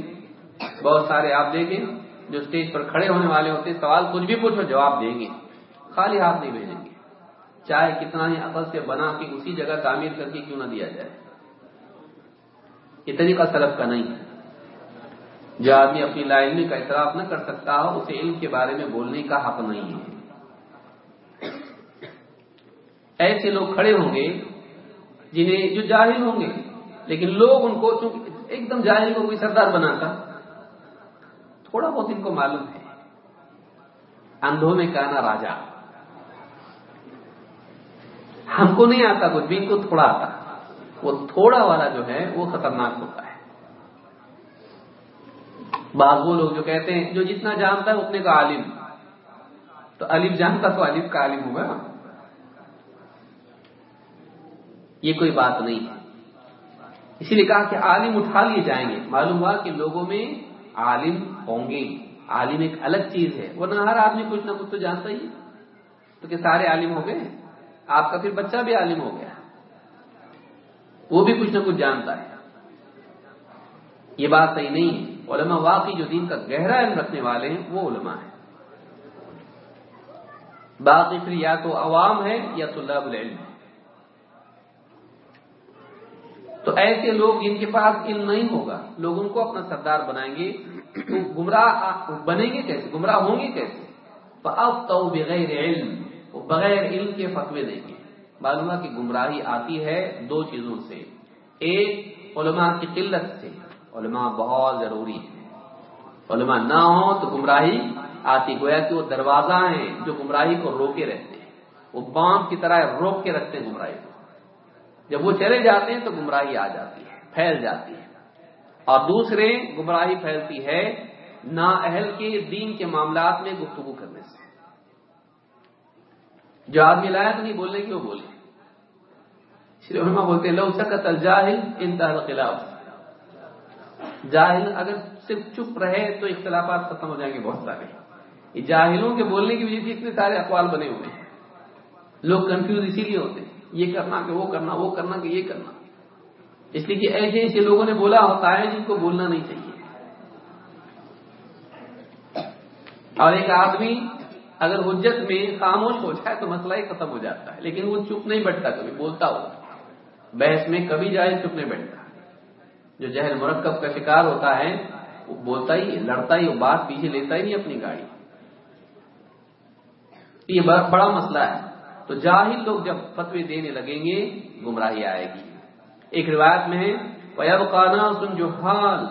بہت سارے آپ دیں گے جو اسٹیج پر کھڑے ہونے والے ہوتے سوال کچھ بھی پوچھو، جواب دیں گے۔ خالی ہاتھ نہیں بھیجیں گے۔ چاہے کتنا ہی عقل سے بنا کے اسی جگہ تعمیر کر کے کیوں نہ دیا جائے۔ یہ طریقہ سلف کا نہیں ہے۔ جو آدمی اپنی لا علمی کا اعتراف نہ کر سکتا ہو، اسے علم کے بارے میں بولنے کا حق نہیں ہے۔ ایسے لوگ کھڑے ہوں گے جنہیں جو جاہل ہوں گے، لیکن لوگ ان کو چونکہ ایک دم جاہل کو کوئی سردار بناتا، تھوڑا بہت ان کو معلوم ہے۔ اندھوں میں کہنا راجا۔ ہم کو نہیں آتا کچھ بھی ان کو تھوڑا آتا۔ وہ تھوڑا والا جو ہے، وہ خطرناک ہوتا ہے۔ بعض وہ لوگ جو کہتے ہیں، جو جتنا جانتا ہے اتنے کا عالم۔ تو عالم جانتا تو عالم کا عالم ہوگا۔ یہ کوئی بات نہیں۔ ہے اسی لیے کہا کہ عالم اٹھا لیے جائیں گے۔ معلوم ہوا کہ لوگوں میں عالم ہوں گے۔ عالم ایک الگ چیز ہے۔ ورنہ ہر آدمی کچھ نہ کچھ تو جانتا ہی تو کہ سارے عالم ہو گئے۔ آپ کا پھر بچہ بھی عالم ہو گیا۔ وہ بھی کچھ نہ کچھ جانتا ہے۔ یہ بات صحیح نہیں ہے۔ علماء واقعی جو دین کا گہرا علم رکھنے والے ہیں، وہ علماء ہیں۔ باقی پھر یا تو عوام ہے یا طلاب العلم۔ ہے تو ایسے لوگ جن کے پاس علم نہیں ہوگا، لوگ ان کو اپنا سردار بنائیں گے۔ تو گمراہ، بنیں گے کیسے؟ گمراہ ہوں گے کیسے؟ اب تو بغیر علم، وہ بغیر علم کے فتوے دیں گے۔ معلوم کہ گمراہی آتی ہے دو چیزوں سے۔ ایک، علماء کی قلت سے۔ علماء بہت ضروری ہے علماء نہ ہو تو گمراہی آتی۔ گویا کہ وہ دروازہ ہیں جو گمراہی کو روکے رہتے ہیں۔ وہ بام کی طرح روک کے رکھتے ہیں گمراہی کو۔ جب وہ چلے جاتے ہیں تو گمراہی آ جاتی ہے، پھیل جاتی ہے۔ اور دوسرے، گمراہی پھیلتی ہے نا اہل کے دین کے معاملات میں گفتگو کرنے سے۔ جو آدمی لایا نہیں بولنے کی وہ بولے۔ شری علما بولتے لو سکت الجاہل انتہا خلاف جاہل اگر صرف چپ رہے تو اختلافات ختم ہو جائیں گے بہت سارے۔ جاہلوں کے بولنے کی وجہ سے اتنے سارے اقوال بنے ہوئے ہیں۔ لوگ کنفیوز اسی لیے ہوتے ہیں۔ یہ کرنا کہ وہ کرنا وہ کرنا کہ یہ کرنا۔ اس لیے کہ ایسے ایسے لوگوں نے بولا ہوتا ہے جن کو بولنا نہیں چاہیے۔ اور ایک آدمی اگر حجت میں خاموش ہو جائے تو مسئلہ ہی ختم ہو جاتا ہے، لیکن وہ چپ نہیں بیٹھتا، کبھی بولتا ہو۔ بحث میں کبھی جائے چپ نہیں بیٹھتا۔ جو جہل مرکب کا شکار ہوتا ہے، وہ بولتا ہی، لڑتا ہی، وہ بات پیچھے لیتا ہی نہیں اپنی گاڑی۔ یہ بڑا مسئلہ ہے۔ تو جاہل لوگ جب فتوی دینے لگیں گے، گمراہی آئے گی۔ ایک روایت میں ہے وَيَبْقَانَا سُن جُحَال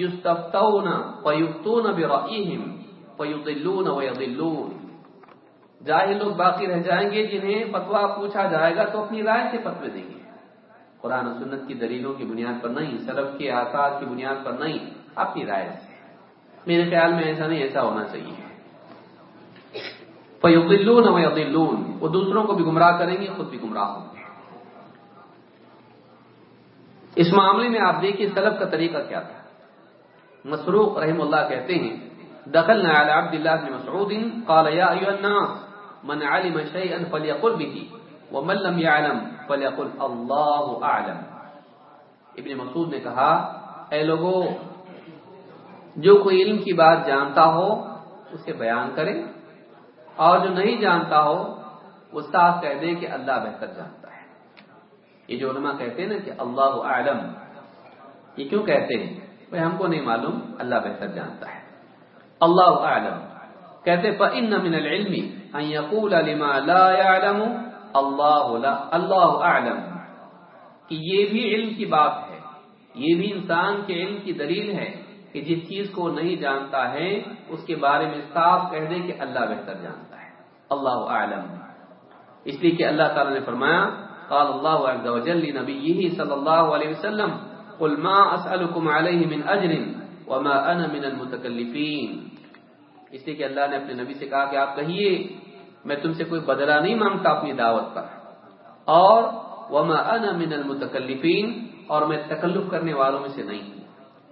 يُسْتَفْتَوْنَ وَيُفْتُونَ بِرَئِهِمْ وَيُضِلُّونَ وَيَضِلُّونَ۔ جاہل لوگ باقی رہ جائیں گے جنہیں فتوا پوچھا جائے گا تو اپنی رائے سے فتوے دیں گے۔ قرآن و سنت کی دلیلوں کی بنیاد پر نہیں، سلف کے آثار کی بنیاد پر نہیں، اپنی رائے سے۔ میرے خیال میں ایسا نہیں، ایسا ہونا چاہیے۔ فیضلون ویضلون وہ دوسروں کو بھی گمراہ کریں گے، خود بھی گمراہ ہوں گے۔ اس معاملے میں آپ دیکھیے سلب کا طریقہ کیا تھا۔ مسروق رحم اللہ کہتے ہیں، دخلنا على عبد الله بن مسعود، قال يا ايها الناس، من علم شيئا فليقل به، ومن لم يعلم فليقل الله اعلم۔ ابن مسعود نے کہا، اے لوگو، جو کوئی علم کی بات جانتا ہو، اسے بیان کرے اور جو نہیں جانتا ہو وہ صاف کہہ دے کہ اللہ بہتر جانتا ہے۔ یہ جو علماء کہتے ہیں نا کہ اللہ عالم یہ کیوں کہتے ہیں؟ بھائی، ہم کو نہیں معلوم، اللہ بہتر جانتا ہے۔ اللہ عالم کہتے فَإِنَّ مِنَ الْعِلْمِ أَن يَقُولَ لِمَا لَا يَعْلَمُ، اللہ اللہ عالم کہ یہ بھی علم کی بات ہے۔ یہ بھی انسان کے علم کی دلیل ہے کہ جس چیز کو نہیں جانتا ہے، اس کے بارے میں صاف کہہ دے کہ اللہ بہتر جانتا اللہ عالم اس لیے کہ اللہ تعالی نے فرمایا، قال اللہ عز وجل لنبیہ صلی اللہ علیہ وسلم، قل ما اسألكم علیہ من اجر وما انا من المتکلفین۔ اس لیے کہ اللہ نے اپنے نبی سے کہا کہ آپ کہیے، میں تم سے کوئی بدلہ نہیں مانگتا اپنی دعوت کا۔ اور وما انا من المتکلفین، اور میں تکلف کرنے والوں میں سے نہیں ہوں۔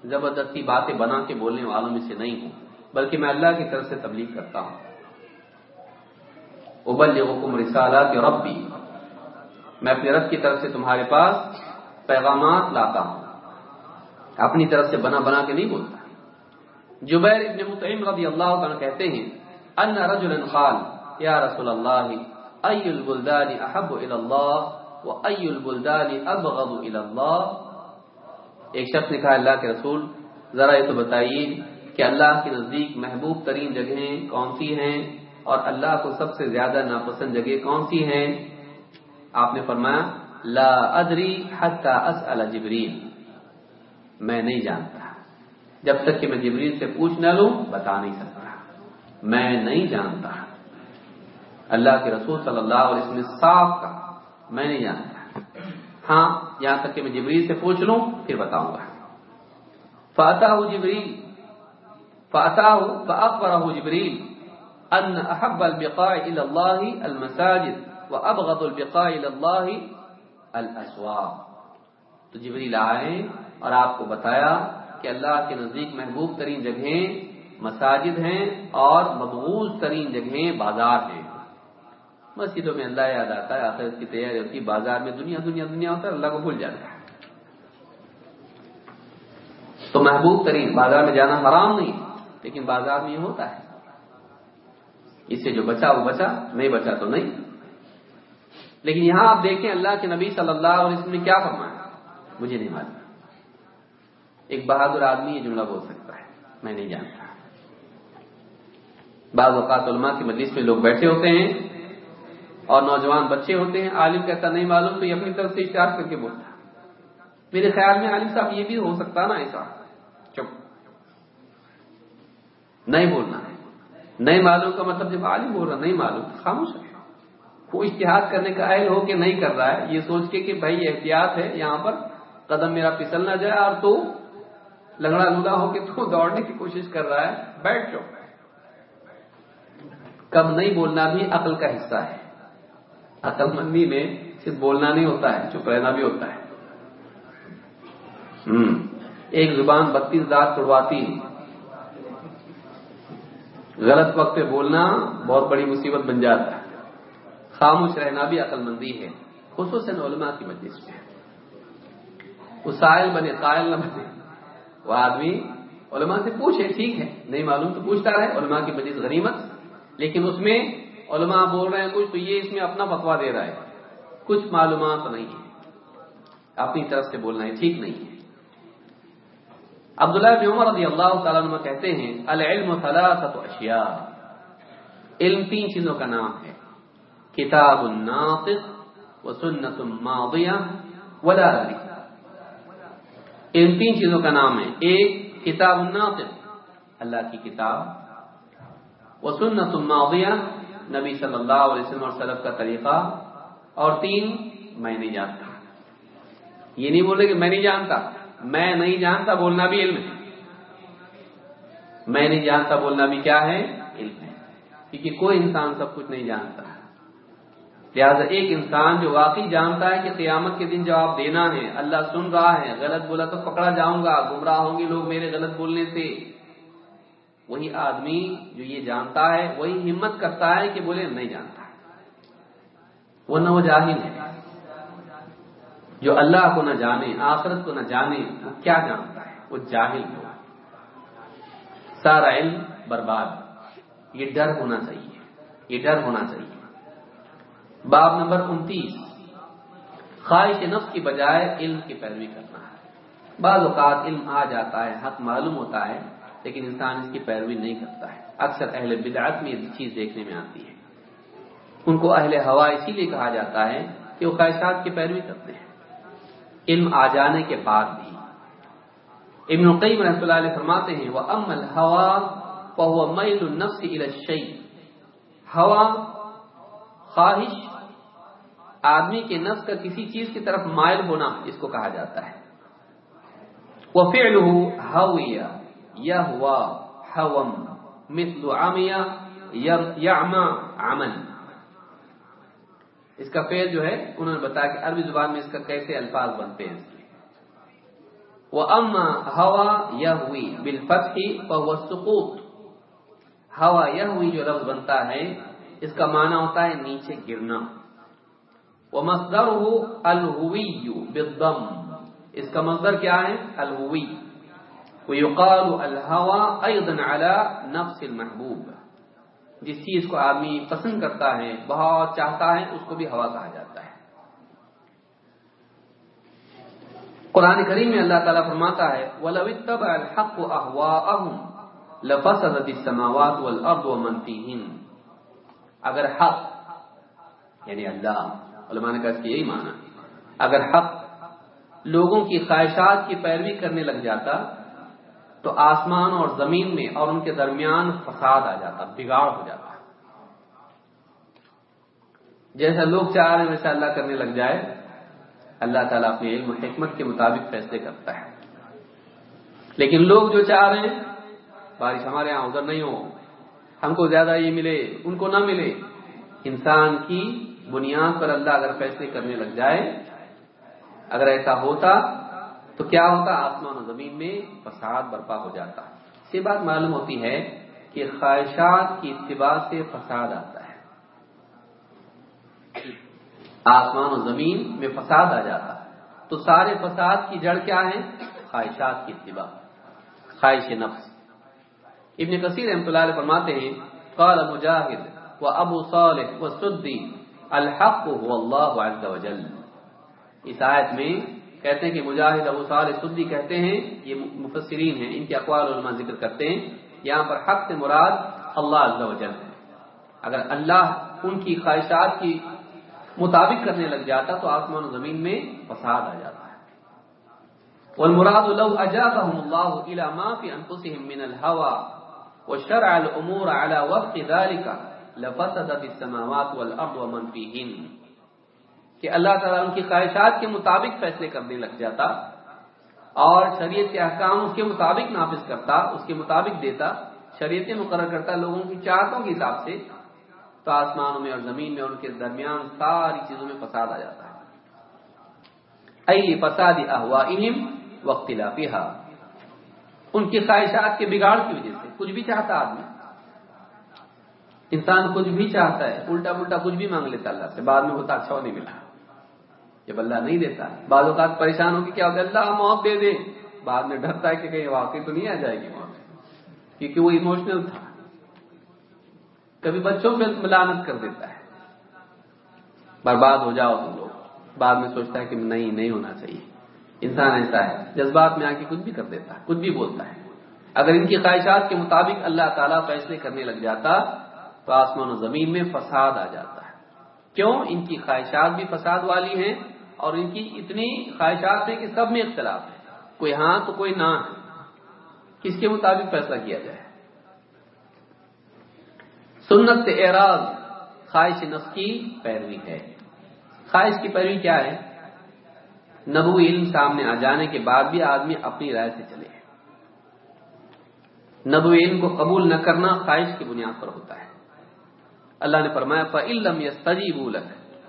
زبردستی باتیں بنا کے بولنے والوں میں سے نہیں ہوں، بلکہ میں اللہ کی طرف سے تبلیغ کرتا ہوں۔ ابل حکم رسالات ربی۔ میں اپنے رب کی طرف سے تمہارے پاس پیغامات لاتا ہوں۔ اپنی طرف سے بنا بنا کے نہیں بولتا۔ جبیر ابن مطعم رضی اللہ عنہ کہتے ہیں ان رجلا قال یا رسول اللہ، ای البلدان احب الى اللہ و ای البلدان ابغض الى اللہ ایک شخص نے کہا، اللہ کے رسول، ذرا یہ تو بتائیے کہ اللہ کے نزدیک محبوب ترین جگہیں کون سی ہیں؟ اور اللہ کو سب سے زیادہ ناپسند جگہ کون سی ہیں؟ آپ نے فرمایا، لا ادری حتی اسأل جبریل۔ میں نہیں جانتا۔ جب تک کہ میں جبریل سے پوچھ نہ لوں، بتا نہیں سکتا۔ میں نہیں جانتا۔ اللہ کے رسول صلی اللہ علیہ وسلم نے صاف کہا، میں نہیں جانتا۔ ہاں یہاں تک کہ میں جبریل سے پوچھ لوں، پھر بتاؤں گا۔ فاتا ہو جبریل۔ فاتا ہو جبریل۔ ان احب البقاء الى الله المساجد وابغض البقاء الى الله الاسواق تو جبریل آئے اور آپ کو بتایا کہ اللہ کے نزدیک محبوب ترین جگہیں مساجد ہیں اور مبغوض ترین جگہیں بازار ہیں۔ مسجدوں میں اللہ یاد آتا ہے آخر کی تیاری ہوتی بازار میں دنیا دنیا دنیا ہوتا ہے، اللہ کو بھول جاتا ہے۔ تو محبوب ترین، بازار میں جانا حرام نہیں، لیکن بازار میں یہ ہوتا ہے۔ اس سے جو بچا وہ بچا، نہیں بچا تو نہیں۔ لیکن یہاں آپ دیکھیں اللہ کے نبی صلی اللہ علیہ وسلم نے کیا فرمایا؟ مجھے نہیں معلوم۔ ایک بہادر آدمی یہ جملہ بول سکتا ہے، میں نہیں جانتا۔ بعض اوقات علماء کی مجلس میں لوگ بیٹھے ہوتے ہیں اور نوجوان بچے ہوتے ہیں، عالم کہتا، نہیں معلوم، تو یہ اپنی طرف سے اشتہار کر کے بولتا۔ میرے خیال میں عالم صاحب یہ بھی ہو سکتا نا ایسا۔ چپ۔ نہیں بولنا۔ نہیں معلوم کا مطلب جب عالم بول رہا نہیں معلوم خاموش ہے۔ وہ اشتہار کرنے کا اہل ہو کہ نہیں کر رہا ہے۔ یہ سوچ کے کہ بھائی احتیاط ہے، یہاں پر قدم میرا پھسل نہ جائے اور تو لنگڑا لولا ہو کے تو دوڑنے کی کوشش کر رہا ہے۔ بیٹھ جاؤ۔ کب نہیں بولنا بھی عقل کا حصہ ہے۔ عقل مندی میں صرف بولنا نہیں ہوتا ہے، چپ رہنا بھی ہوتا ہے۔ ایک زبان بتیس دانت توڑواتی غلط وقت پہ بولنا بہت بڑی مصیبت بن جاتا ہے۔ خاموش رہنا بھی عقل مندی ہے، خصوصاً علماء کی مجلس میں۔ وہ سائل بنے، قائل نہ بنے۔ وہ آدمی علماء سے پوچھے، ٹھیک ہے، نہیں معلوم تو پوچھتا رہے۔ علماء کی مجلس غنیمت، لیکن اس میں علماء بول رہے ہیں کچھ، تو یہ اس میں اپنا فتوا دے رہا ہے۔ کچھ معلومات نہیں ہے۔ اپنی طرف سے بولنا ہے ٹھیک نہیں ہے۔ عبداللہ بن عمر رضی اللہ تعالیٰ عنہ کہتے ہیں، العلم ثلاثت اشیاء۔ علم تین چیزوں کا نام ہے۔ کتاب الناطق و سنت ماضیہ ولا علم تین چیزوں کا نام ہے۔ ایک کتاب الناطق اللہ کی کتاب، و سنت ماضیہ، نبی صلی اللہ علیہ وسلم اور سلف کا طریقہ۔ اور تین، میں نہیں جانتا۔ یہ نہیں بولے کہ میں نہیں جانتا۔ میں نہیں جانتا بولنا بھی علم ہے۔ میں نہیں جانتا بولنا بھی کیا ہے؟ علم ہے۔ کیونکہ کوئی انسان سب کچھ نہیں جانتا۔ لہٰذا ایک انسان جو واقعی جانتا ہے کہ قیامت کے دن جواب دینا ہے، اللہ سن رہا ہے، غلط بولا تو پکڑا جاؤں گا، گمراہ ہوں گے لوگ میرے غلط بولنے سے۔ وہی آدمی جو یہ جانتا ہے، وہی ہمت کرتا ہے کہ بولے، نہیں جانتا۔ وہ نہ جاہل ہے۔ جو اللہ کو نہ جانے، آخرت کو نہ جانے وہ کیا جانتا ہے؟ وہ جاہل ہو۔ سارا علم برباد۔ یہ ڈر ہونا چاہیے۔ یہ ڈر ہونا چاہیے۔ باب نمبر انتیس۔ خواہش نفس کی بجائے علم کی پیروی کرنا۔ ہے بعض اوقات علم آ جاتا ہے، حق معلوم ہوتا ہے، لیکن انسان اس کی پیروی نہیں کرتا ہے۔ اکثر اہل بدعت میں یہ چیز دیکھنے میں آتی ہے۔ ان کو اہل ہوا اسی لیے کہا جاتا ہے کہ وہ خواہشات کی پیروی کرتے ہیں۔ علم آ جانے کے بعد بھی۔ ابن القیم رحمۃ اللہ علیہ فرماتے ہیں وہ امل ہوا وہ میل النفس الشی ہوا خواہش، آدمی کے نفس کا کسی چیز کی طرف مائل ہونا اس کو کہا جاتا ہے۔ وہ فعل ہویا یا ہوا ہوم مثل عامیا یعما عمل اس کا فعل جو ہے، انہوں نے بتایا کہ عربی زبان میں اس کا کیسے الفاظ بنتے ہیں وہ اما ہوا یہ ہوئی بل فتح سکوت ہوا یہ ہوئی جو لفظ بنتا ہے، اس کا معنی ہوتا ہے نیچے گرنا۔ وہ مصدر ہو الہوی بدم اس کا مصدر کیا ہے؟ الہوی ويقال الهوى ايضا على نفس المحبوب۔ جس چیز کو آدمی پسند کرتا ہے، بہت چاہتا ہے، اس کو بھی ہوا کہا جاتا ہے۔ قرآن کریم میں اللہ تعالیٰ فرماتا ہے الْحَقُّ أَهْوَاءَهُمْ لَفَسَدَتِ السَّمَاوَاتُ وَالْأَرْضُ وَمَنْ فِيهِنْ۔ اگر حق یعنی اللہ، علماء نے کہا اس کی یہی معنی۔ اگر حق لوگوں کی خواہشات کی پیروی کرنے لگ جاتا تو آسمان اور زمین میں اور ان کے درمیان فساد آ جاتا، بگاڑ ہو جاتا۔ جیسا لوگ چاہ رہے ہیں ویسا اللہ کرنے لگ جائے، اللہ تعالیٰ اپنے علم و حکمت کے مطابق فیصلے کرتا ہے۔ لیکن لوگ جو چاہ رہے ہیں، بارش ہمارے یہاں ادھر نہیں ہو، ہم کو زیادہ یہ ملے، ان کو نہ ملے، انسان کی بنیاد پر اللہ اگر فیصلے کرنے لگ جائے، اگر ایسا ہوتا تو کیا ہوتا آسمان و زمین میں فساد برپا ہو جاتا یہ بات معلوم ہوتی ہے کہ خواہشات کی اتباع سے فساد آتا ہے۔ آسمان و زمین میں فساد آ جاتا تو سارے فساد کی جڑ کیا ہے خواہشات کی اتباع۔ خواہش نفس۔ ابن کثیر احمد اللہ فرماتے ہیں، قال مجاہد و ابو صالح و سدی، الحق اللہ عز وجل اس آیت میں کہتے ہیں کہ مجاہد ابو صالح سدی کہتے ہیں، یہ مفسرین ہیں، ان کے اقوال علماء ذکر کرتے ہیں، یہاں پر حق سے مراد اللہ عز و ہے۔ اگر اللہ ان کی خواہشات کی مطابق کرنے لگ جاتا تو آسمان و زمین میں فساد آ جاتا ہے۔ والمراد لو اجابهم الله الى ما في انفسهم من الهوى وشرع الامور على وفق ذلك لفسدت السماوات والارض ومن فيهن۔ کہ اللہ تعالیٰ ان کی خواہشات کے مطابق فیصلے کرنے لگ جاتا اور شریعت کے احکام اس کے مطابق نافذ کرتا، اس کے مطابق دیتا، شریعتیں مقرر کرتا لوگوں کی چاہتوں کے حساب سے تو آسمانوں میں اور زمین میں اور ان کے درمیان ساری چیزوں میں فساد آ جاتا ہے۔ ائی فساد احوا وقت ان کی خواہشات کے بگاڑ کی وجہ سے کچھ بھی چاہتا آدمی۔ انسان کچھ بھی چاہتا ہے، الٹا پلٹا کچھ بھی مانگ لیتا اللہ سے، بعد میں ہوتا اچھا نہیں ملا جب اللہ نہیں دیتا، بعض اوقات پریشان ہو کہ کیا ہوگا اللہ موت دے دے۔ بعد میں ڈرتا ہے کہ کہیں واقعی تو نہیں آ جائے گی موت کیونکہ وہ ایموشنل تھا۔ کبھی بچوں میں ملانت کر دیتا ہے۔ برباد ہو جاؤ تم لوگ۔ بعد میں سوچتا ہے کہ نہیں نہیں ہونا چاہیے۔ انسان ایسا ہے، جذبات میں آ کے کچھ بھی کر دیتا ہے، کچھ بھی بولتا ہے۔ اگر ان کی خواہشات کے مطابق اللہ تعالیٰ فیصلے کرنے لگ جاتا، تو آسمان و زمین میں فساد آ جاتا ہے۔ کیوں؟ ان کی خواہشات بھی فساد والی ہیں۔ اور ان کی اتنی خواہشات ہیں کہ سب میں اختلاف ہے۔ کوئی ہاں تو کوئی نہ ہے۔ کس کے مطابق فیصلہ کیا جائے؟ سنت سے اعراض، خواہش نفس کی پیروی ہے۔ خواہش کی پیروی کیا ہے؟ نبو علم سامنے آ جانے کے بعد بھی آدمی اپنی رائے سے چلے۔ نبو علم کو قبول نہ کرنا خواہش کی بنیاد پر ہوتا ہے۔ اللہ نے فرمایا فعلم یا سجی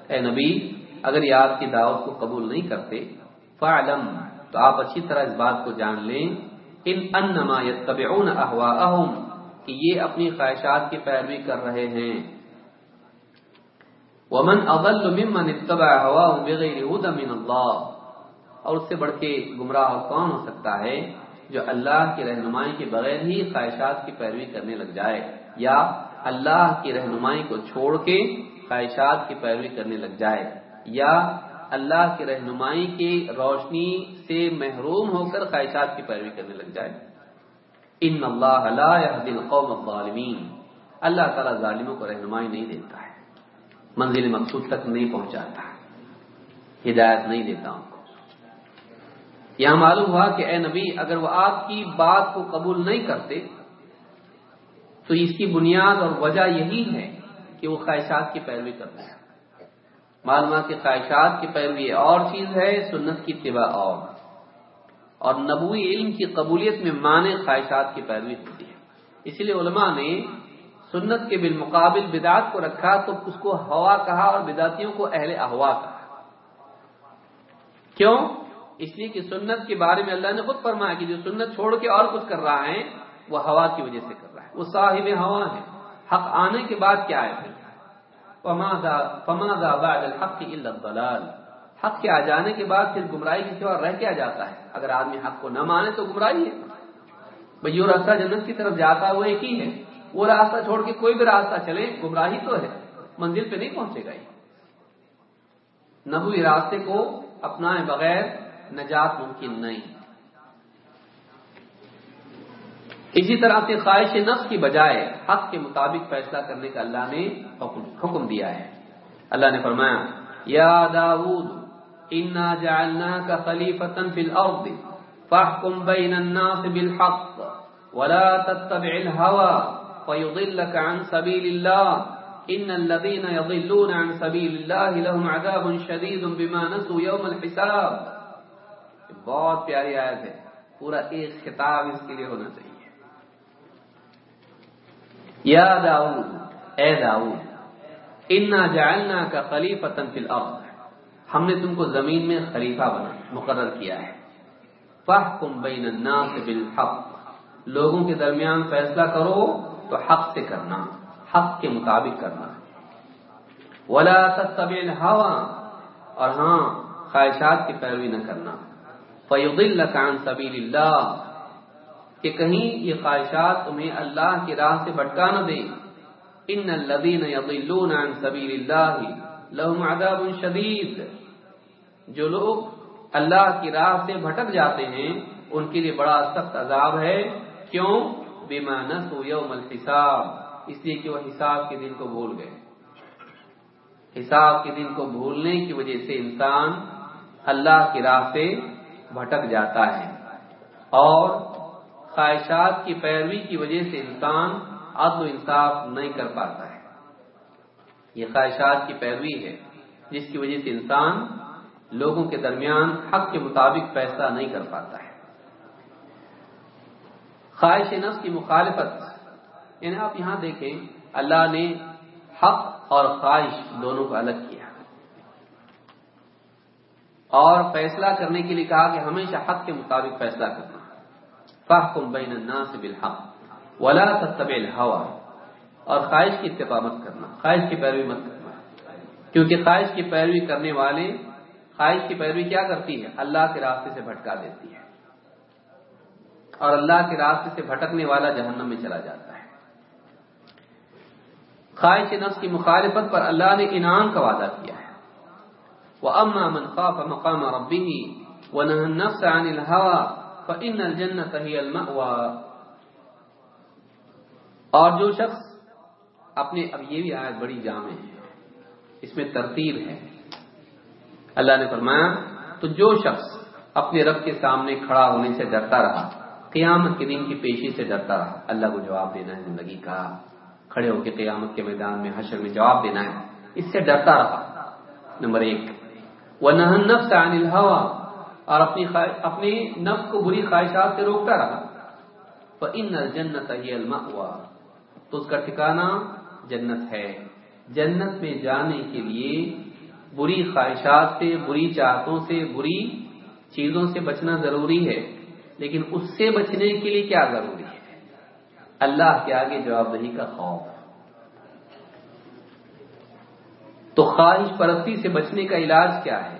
اے نبی اگر یہ آپ کی دعوت کو قبول نہیں کرتے فعلم تو آپ اچھی طرح اس بات کو جان لیں، ان انما يتبعون اهواءهم کہ یہ اپنی خواہشات کی پیروی کر رہے ہیں۔ ومن اضل ممن اتبع هواه بغیر هدى من الله اور اس سے بڑھ کے گمراہ کون ہو سکتا ہے جو اللہ کی رہنمائی کے بغیر ہی خواہشات کی پیروی کرنے لگ جائے؟ یا اللہ کی رہنمائی کو چھوڑ کے خواہشات کی پیروی کرنے لگ جائے؟ یا اللہ کی رہنمائی کی روشنی سے محروم ہو کر خواہشات کی پیروی کرنے لگ جائے ان اللہ لا يهدي القوم الظالمین۔ اللہ تعالیٰ ظالموں کو رہنمائی نہیں دیتا ہے۔ منزل مقصود تک نہیں پہنچاتا۔ ہدایت نہیں دیتا ان کو۔ یہاں معلوم ہوا کہ اے نبی، اگر وہ آپ کی بات کو قبول نہیں کرتے، تو اس کی بنیاد اور وجہ یہی ہے کہ وہ خواہشات کی پیروی کرتے ہیں۔ معلومات کی خواہشات کی پیروی اور چیز ہے، سنت کی اتباع اور۔ اور نبوی علم کی قبولیت میں مانے خواہشات کی پیروی ہوتی ہے۔ اسی لیے علماء نے سنت کے بالمقابل بدعت کو رکھا تو اس کو ہوا کہا اور بدعتیوں کو اہل احوا کہا۔ کیوں؟ اس لیے کہ سنت کے بارے میں اللہ نے خود فرمایا کہ جو سنت چھوڑ کے اور کچھ کر رہا ہے، وہ ہوا کی وجہ سے کر رہا ہے۔ وہ صاحب ہوا ہے۔ حق آنے کے بعد کیا ہے؟ پھر الحق الضلال؟ حق کے آ جانے کے بعد پھر گمراہی کے سوا رہ کیا جاتا ہے؟ اگر آدمی حق کو نہ مانے تو گمراہی ہے۔ بھائی، جو راستہ جنت کی طرف جاتا ہے وہ ایک ہی ہے۔ وہ راستہ چھوڑ کے کوئی بھی راستہ چلے، گمراہی تو ہے۔ منزل پہ نہیں پہنچے گا نبوی راستے کو اپنائے بغیر نجات ممکن نہیں۔ اسی طرح سے خواہش نفس کی بجائے حق کے مطابق فیصلہ کرنے کا اللہ نے حکم دیا ہے۔ اللہ نے فرمایا، یا داود انا جعلناك خلیفتا فی الارض فاحکم بین الناس بالحق ولا تتبع الهوى فيضلك عن سبيل الله ان الذين يضلون عن سبيل الله لهم عذاب شديد بما نسوا يوم الحساب بہت پیاری آیت ہے۔ پورا ایک خطاب اس کے لیے ہونا چاہیے۔ یا داؤد، اے داؤد، انا جعلنا کا خلیفہ فی الارض ہم نے تم کو زمین میں خلیفہ بنا، مقرر کیا ہے۔ فاحکم بین الناس بالحق۔ لوگوں کے درمیان فیصلہ کرو تو حق سے کرنا، حق کے مطابق کرنا۔ ولا تتبع الهوى۔ اور ہاں خواہشات کی پیروی نہ کرنا۔ فیضلک عن سبیل اللہ کہ کہیں یہ خواہشات تمہیں اللہ کی راہ سے بھٹکا نہ دے ان الذين يضلون عن سبيل الله لهم عذاب شدید۔ جو لوگ اللہ کی راہ سے بھٹک جاتے ہیں، ان کے لیے بڑا سخت عذاب ہے۔ کیوں؟ بما نسوا يوم الحساب۔ اس لیے کہ وہ حساب کے دن کو بھول گئے۔ حساب کے دن کو بھولنے کی وجہ سے انسان اللہ کی راہ سے بھٹک جاتا ہے۔ اور خواہشات کی پیروی کی وجہ سے انسان عدل و انصاف نہیں کر پاتا ہے۔ یہ خواہشات کی پیروی ہے، جس کی وجہ سے انسان لوگوں کے درمیان حق کے مطابق فیصلہ نہیں کر پاتا ہے۔ خواہش نفس کی مخالفت یعنی آپ یہاں دیکھیں، اللہ نے حق اور خواہش دونوں کو الگ کیا۔ اور فیصلہ کرنے کے لیے کہا کہ ہمیشہ حق کے مطابق فیصلہ کرنا۔ فاحکم بین الناس بالحق ولا تتبع الهوى. اور خواہش کی اتباع مت کرنا، خواہش کی پیروی مت کرنا. کیونکہ خواہش کی پیروی کرنے والے، خواہش کی پیروی کیا کرتی ہے؟ اللہ کے راستے سے بھٹکا دیتی ہے۔ اور اللہ کے راستے سے بھٹکنے والا جہنم میں چلا جاتا ہے۔ خواہش نفس کی مخالفت پر اللہ نے انعام کا وعدہ کیا ہے۔ وہ اما من خاف مقام ربی وہ نفس عن فإن الجنة هي المأوى۔ اور جو شخص اپنے، اب یہ بھی آیت بڑی جامع ہے، اس میں ترتیب ہے۔ اللہ نے فرمایا، تو جو شخص اپنے رب کے سامنے کھڑا ہونے سے ڈرتا رہا، قیامت کے دن کی پیشی سے ڈرتا رہا، اللہ کو جواب دینا ہے، زندگی کا، کھڑے ہو کے قیامت کے میدان میں حشر میں جواب دینا ہے۔ اس سے ڈرتا رہا۔ نمبر ایک۔ وہ نفس عن اور اپنی اپنی نفس کو بری خواہشات سے روکتا رہا۔ فإن الجنت هي المأوى۔ تو اس کا ٹھکانہ جنت ہے۔ جنت میں جانے کے لیے بری خواہشات سے، بری چاہتوں سے، بری چیزوں سے بچنا ضروری ہے۔ لیکن اس سے بچنے کے لیے کیا ضروری ہے؟ اللہ کے آگے جواب دہی کا خوف۔ تو خواہش پرستی سے بچنے کا علاج کیا ہے؟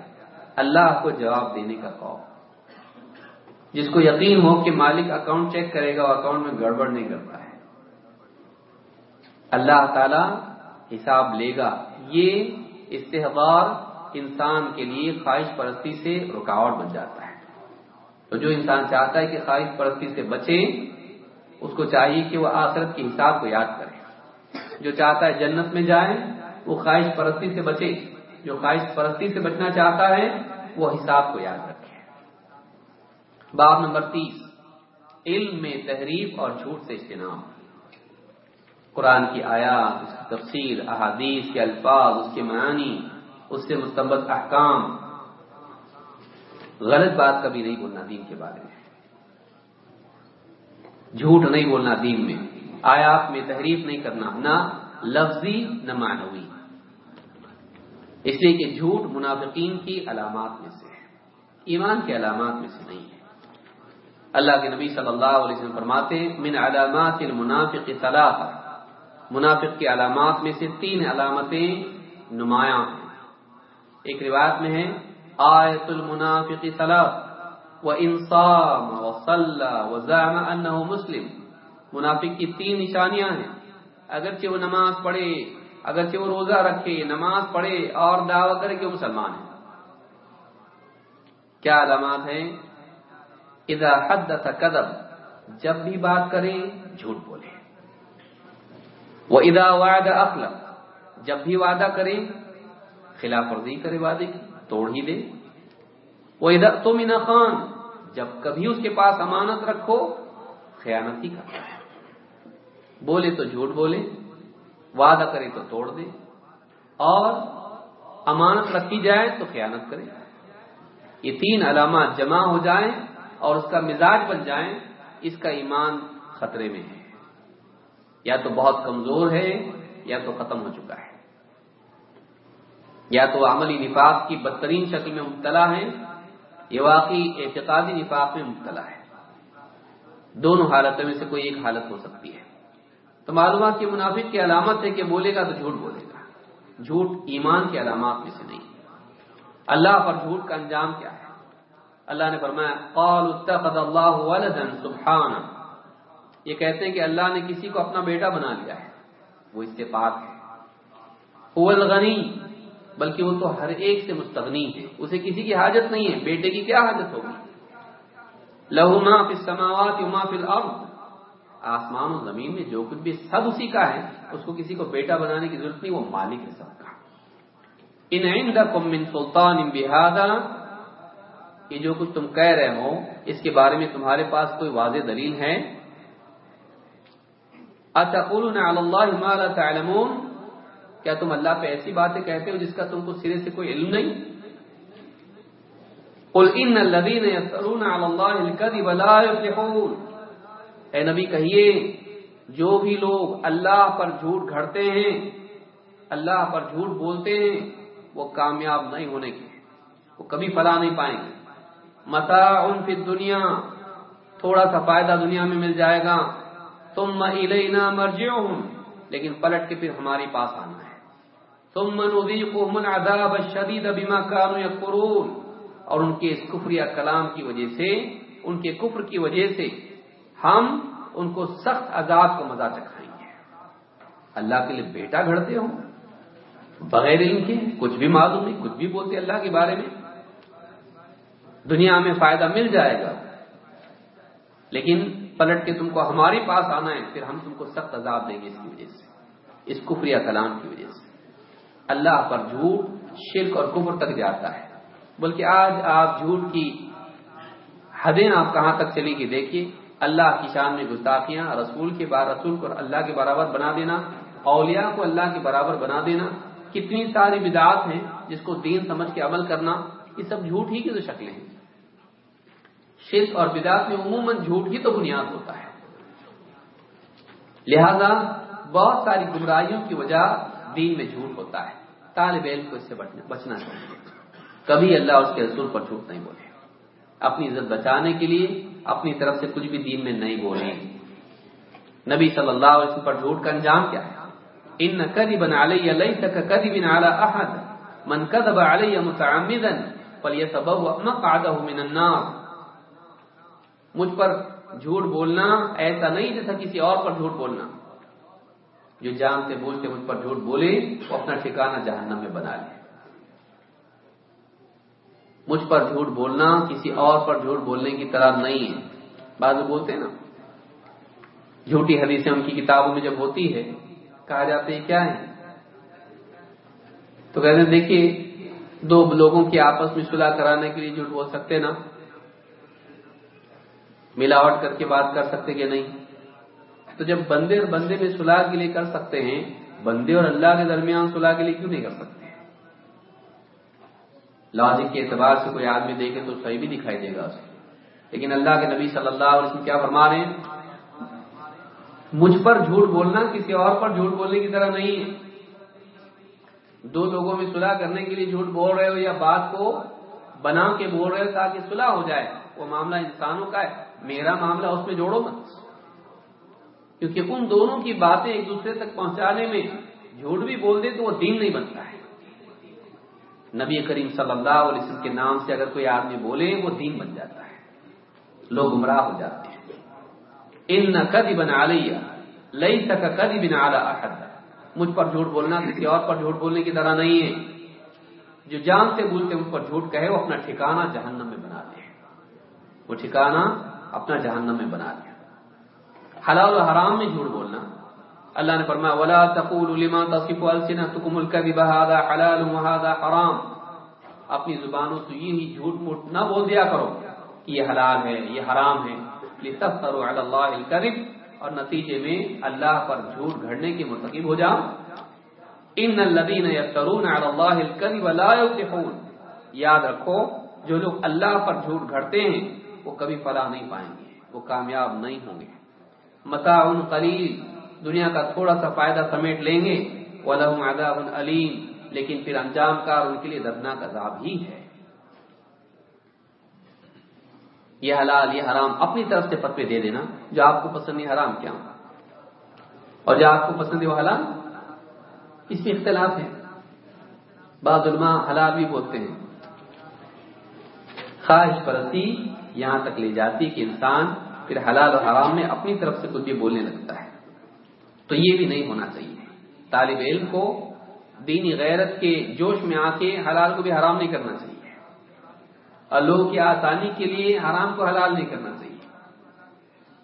اللہ کو جواب دینے کا خوف۔ جس کو یقین ہو کہ مالک اکاؤنٹ چیک کرے گا اور اکاؤنٹ میں گڑبڑ نہیں کرتا ہے اللہ تعالی حساب لے گا۔ یہ استحبار انسان کے لیے خواہش پرستی سے رکاوٹ بن جاتا ہے۔ تو جو انسان چاہتا ہے کہ خواہش پرستی سے بچے، اس کو چاہیے کہ وہ آخرت کے حساب کو یاد کرے۔ جو چاہتا ہے جنت میں جائے، وہ خواہش پرستی سے بچے۔ جو خواہش پرستی سے بچنا چاہتا ہے، وہ حساب کو یاد رکھے۔ باب نمبر تیس۔ علم میں تحریف اور جھوٹ سے اجتناب۔ قرآن کی آیات، اس کی تفصیل، احادیث کے الفاظ، اس کے معانی، اس سے مستبد احکام۔ غلط بات کبھی نہیں بولنا دین کے بارے میں۔ جھوٹ نہیں بولنا دین میں۔ آیات میں تحریف نہیں کرنا، نہ لفظی، نہ معنوی۔ اس لیے کہ جھوٹ منافقین کی علامات میں سے ہے۔ ایمان کی علامات میں سے نہیں ہے۔ اللہ کے نبی صلی اللہ علیہ وسلم فرماتے من علامات المنافق ثلاثہ منافق کی علامات میں سے تین علامتیں نمایاں ہیں۔ ایک روایت میں ہے، آیت المنافق ثلاث و انصام و صلاح و زعم انه مسلم منافق کی تین نشانیاں ہیں۔ اگرچہ وہ نماز پڑھے اگرچہ وہ روزہ رکھے، نماز پڑھے اور دعوی کرے کہ وہ مسلمان ہے کیا علامات ہیں؟ اذا حدث کدب جب بھی بات کریں جھوٹ بولے وہ ادا وعد اخلق جب بھی وعدہ کریں، خلاف ورزی کرے وعدے کی، توڑ ہی دے وہ ادھر تم خان، جب کبھی اس کے پاس امانت رکھو، خیانت ہی کرتا ہے۔ بولے تو جھوٹ بولے وعدہ کرے تو توڑ دے اور امانت رکھی جائے تو خیانت کرے۔ یہ تین علامات جمع ہو جائیں اور اس کا مزاج بن جائیں اس کا ایمان خطرے میں ہے۔ یا تو بہت کمزور ہے، یا تو ختم ہو چکا ہے۔ یا تو عملی نفاق کی بدترین شکل میں مبتلا ہے، یہ واقعی اعتقادی نفاق میں مبتلا ہے۔ دونوں حالتوں میں سے کوئی ایک حالت ہو سکتی ہے۔ تو معلومات کی منافق کی علامت ہے کہ بولے گا تو جھوٹ بولے گا۔ جھوٹ ایمان کی علامات میں سے نہیں۔ اللہ پر جھوٹ کا انجام کیا ہے؟ اللہ نے فرمایا قال اتخذ اللہ ولدا سبحانہ۔ یہ کہتے ہیں کہ اللہ نے کسی کو اپنا بیٹا بنا لیا ہے۔ وہ اس سے پاک ہے۔ هو الغنی، بلکہ وہ تو ہر ایک سے مستغنی ہے۔ اسے کسی کی حاجت نہیں ہے، بیٹے کی کیا حاجت ہوگی؟ لہو ما فی السماوات وما فی الارض۔ آسمان و زمین میں جو کچھ بھی سب اسی کا ہے، اس کو کسی کو بیٹا بنانے کی ضرورت نہیں، وہ مالک ہے سب کا ان عندکم من سلطان بهذا، یہ جو کچھ تم کہہ رہے ہو، اس کے بارے میں تمہارے پاس کوئی واضح دلیل ہے؟ اتقولون علی اللہ ما لا تعلمون؟ کیا تم اللہ پہ ایسی باتیں کہتے ہو جس کا تم کو سرے سے کوئی علم نہیں؟ قل ان الذين يفترون على الله الكذب لا يفلحون اے نبی کہیے، جو بھی لوگ اللہ پر جھوٹ گھڑتے ہیں، اللہ پر جھوٹ بولتے ہیں، وہ کامیاب نہیں ہونے کے وہ کبھی فلا نہیں پائیں گے۔ متاع فی الدنیا، تھوڑا سا فائدہ دنیا میں مل جائے گا۔ ثم الینا مرجعهم، لیکن پلٹ کے پھر ہمارے پاس آنا ہے۔ ثم نذيقهم العذاب الشديد بما كانوا يكفرون۔ اور ان کے اس کفریہ کلام کی وجہ سے، ان کے کفر کی وجہ سے ہم ان کو سخت عذاب کو مزہ چکھائیں گے۔ اللہ کے لیے بیٹا گھڑتے ہو بغیر علم کے کچھ بھی معلوم نہیں، کچھ بھی بولتے اللہ کے بارے میں۔ دنیا میں فائدہ مل جائے گا۔ لیکن پلٹ کے تم کو ہمارے پاس آنا ہے، پھر ہم تم کو سخت عذاب دیں گے اس کی وجہ سے، اس کفریہ کلام کی وجہ سے۔ اللہ پر جھوٹ، شرک اور کفر تک جاتا ہے۔ بلکہ آج آپ جھوٹ کی حدیں آپ کہاں تک چلی گی دیکھیے۔ اللہ کی شان میں گستاخیاں، رسول کے بار رسول کو اللہ کے برابر بنا دینا، اولیاء کو اللہ کے برابر بنا دینا، کتنی ساری بدعات ہیں جس کو دین سمجھ کے عمل کرنا، یہ سب جھوٹ ہی کی تو شکلیں ہیں۔ شرک اور بدعات میں عموماً جھوٹ ہی تو بنیاد ہوتا ہے۔ لہذا بہت ساری گمراہیوں کی وجہ دین میں جھوٹ ہوتا ہے۔ طالب علم کو اس سے بچنا چاہیے۔ کبھی اللہ اور اس کے رسول پر جھوٹ نہیں بولے۔ اپنی عزت بچانے کے لیے اپنی طرف سے کچھ بھی دین میں نہیں بولے نبی صلی اللہ علیہ وسلم پر جھوٹ کا انجام کیا؟ ہے ان کذبا علی لیس کذب علی احد من کذب علی متعمدا فلیتبوأ مقعده من النار۔ مجھ پر جھوٹ بولنا ایسا نہیں جیسا کسی اور پر جھوٹ بولنا۔ جو جانتے بولتے مجھ پر جھوٹ بولے، وہ اپنا ٹھکانہ جہنم میں بنا لے۔ مجھ پر جھوٹ بولنا کسی اور پر جھوٹ بولنے کی طرح نہیں ہے۔ بعض بولتے ہیں نا، جھوٹی حدیثیں ان کی کتابوں میں جب ہوتی ہے، کہا جاتے ہیں، کیا ہے تو کہتے ہیں، دیکھیے، دو لوگوں کی آپس میں صلاح کرانے کے لیے جھوٹ بول سکتے نا۔ ملاوٹ کر کے بات کر سکتے کہ نہیں؟ تو جب بندے اور بندے میں صلاح کے لیے کر سکتے ہیں، بندے اور اللہ کے درمیان صلاح کے لیے کیوں نہیں کر سکتے؟ لاجک کے اعتبار سے کوئی آدمی دیکھے تو صحیح بھی دکھائی دے گا اسے لیکن اللہ کے نبی صلی اللہ علیہ وسلم کیا فرما رہے ہیں؟ مجھ پر جھوٹ بولنا کسی اور پر جھوٹ بولنے کی طرح نہیں ہے۔ دو لوگوں میں صلاح کرنے کے لیے جھوٹ بول رہے ہو یا بات کو بنا کے بول رہے ہو تاکہ صلح ہو جائے، وہ معاملہ انسانوں کا ہے۔ میرا معاملہ اس میں جوڑو مت۔ کیونکہ ان دونوں کی باتیں ایک دوسرے تک پہنچانے میں جھوٹ بھی بول دے تو وہ دین نہیں بنتا ہے۔ نبی کریم صلی اللہ علیہ وسلم کے نام سے اگر کوئی آدمی بولے وہ دین بن جاتا ہے۔ لوگ گمراہ ہو جاتے ہیں۔ ان نہ کدی بنا لیا لئی تک کدی بنا احد مجھ پر جھوٹ بولنا کسی اور پر جھوٹ بولنے کی طرح نہیں ہے۔ جو جان سے بولتے اس پر جھوٹ کہے، وہ اپنا ٹھکانہ جہنم میں بنا لے۔ وہ ٹھکانہ اپنا جہنم میں بنا لے۔ حلال و حرام میں جھوٹ بولنا۔ اللہ نے فرمایا، ولا تقول لما تصف السنتكم الكذب هذا حلال وهذا حرام. اپنی زبانوں سے یہی جھوٹ موٹ نہ بول دیا کرو کہ یہ حلال ہے، یہ حرام ہے۔ لتفتروا على الله الكذب، اور نتیجے میں اللہ پر جھوٹ گھڑنے کے مرتکب ہو جاؤ۔ ان الذين يفترون على الله الكذب لا يفلحون۔ یاد رکھو، جو لوگ اللہ پر جھوٹ گھڑتے ہیں، وہ کبھی فلاح نہیں پائیں گے، وہ کامیاب نہیں ہوں گے۔ متاع قلیل۔ دنیا کا تھوڑا سا فائدہ سمیٹ لیں گے۔ وَلَهُمْ عَذَابٌ علیم لیکن پھر انجام کار ان کے لیے دردناک عذاب ہی ہے۔ یہ حلال، یہ حرام اپنی طرف سے فتوے دے دینا جو آپ کو پسند ہے، حرام کیا اور جو آپ کو پسند ہے وہ حلال؟ اس میں اختلاف ہے۔ بعض علماء حلال بھی بولتے ہیں۔ خواہش پرستی یہاں تک لے جاتی کہ انسان پھر حلال اور حرام میں اپنی طرف سے کچھ بھی بولنے لگتا ہے۔ تو یہ بھی نہیں ہونا چاہیے۔ طالب علم کو دینی غیرت کے جوش میں آ کے حلال کو بھی حرام نہیں کرنا چاہیے۔ اور لوگوں کی آسانی کے لیے حرام کو حلال نہیں کرنا چاہیے۔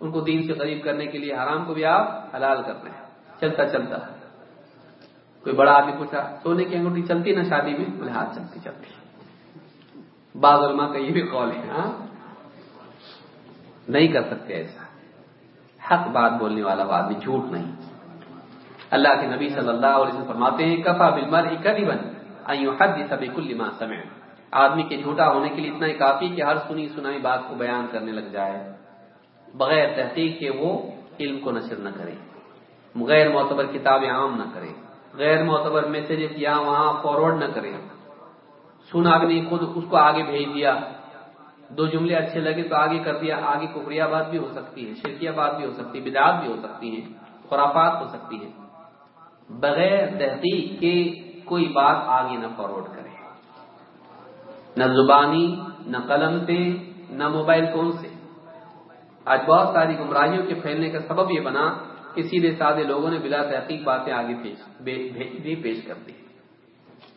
ان کو دین سے قریب کرنے کے لیے حرام کو بھی آپ حلال کر رہے ہیں۔ چلتا چلتا۔ کوئی بڑا آدمی پوچھا، سونے کی انگوٹھی چلتی نا شادی میں؟ بولے ہاتھ چلتی چلتی۔ بعض علماء کا یہ بھی قول ہے ہاں۔ نہیں کر سکتے ایسا۔ حق بات بولنے والا آدمی جھوٹ نہیں۔ اللہ کے نبی صلی اللہ علیہ وسلم فرماتے ہیں، کفا بلمر کبھی بن حد سب آدمی کے جھوٹا ہونے کے لیے اتنا ہی کافی کہ ہر سنی سنائی بات کو بیان کرنے لگ جائے۔ بغیر تحقیق کے وہ علم کو نشر نہ کرے۔ غیر معتبر کتابیں عام نہ کرے۔ غیر معتبر میسجز یہاں وہاں فارورڈ نہ کرے۔ سنا بھی نہیں خود اس کو آگے بھیج دیا۔ دو جملے اچھے لگے تو آگے کر دیا۔ آگے کفریا بات بھی ہو سکتی ہے، شرکیہ بات بھی ہو سکتی ہے، بدعات بھی ہو سکتی ہے خرافات ہو سکتی ہے بغیر تحقیق کے کوئی بات آگے نہ فارورڈ کرے۔ نہ زبانی، نہ قلم سے نہ موبائل فون سے۔ آج بہت ساری گمراہیوں کے پھیلنے کا سبب یہ بنا کہ سیدھے سادے لوگوں نے بلا تحقیق باتیں آگے بھی پیش کر دی۔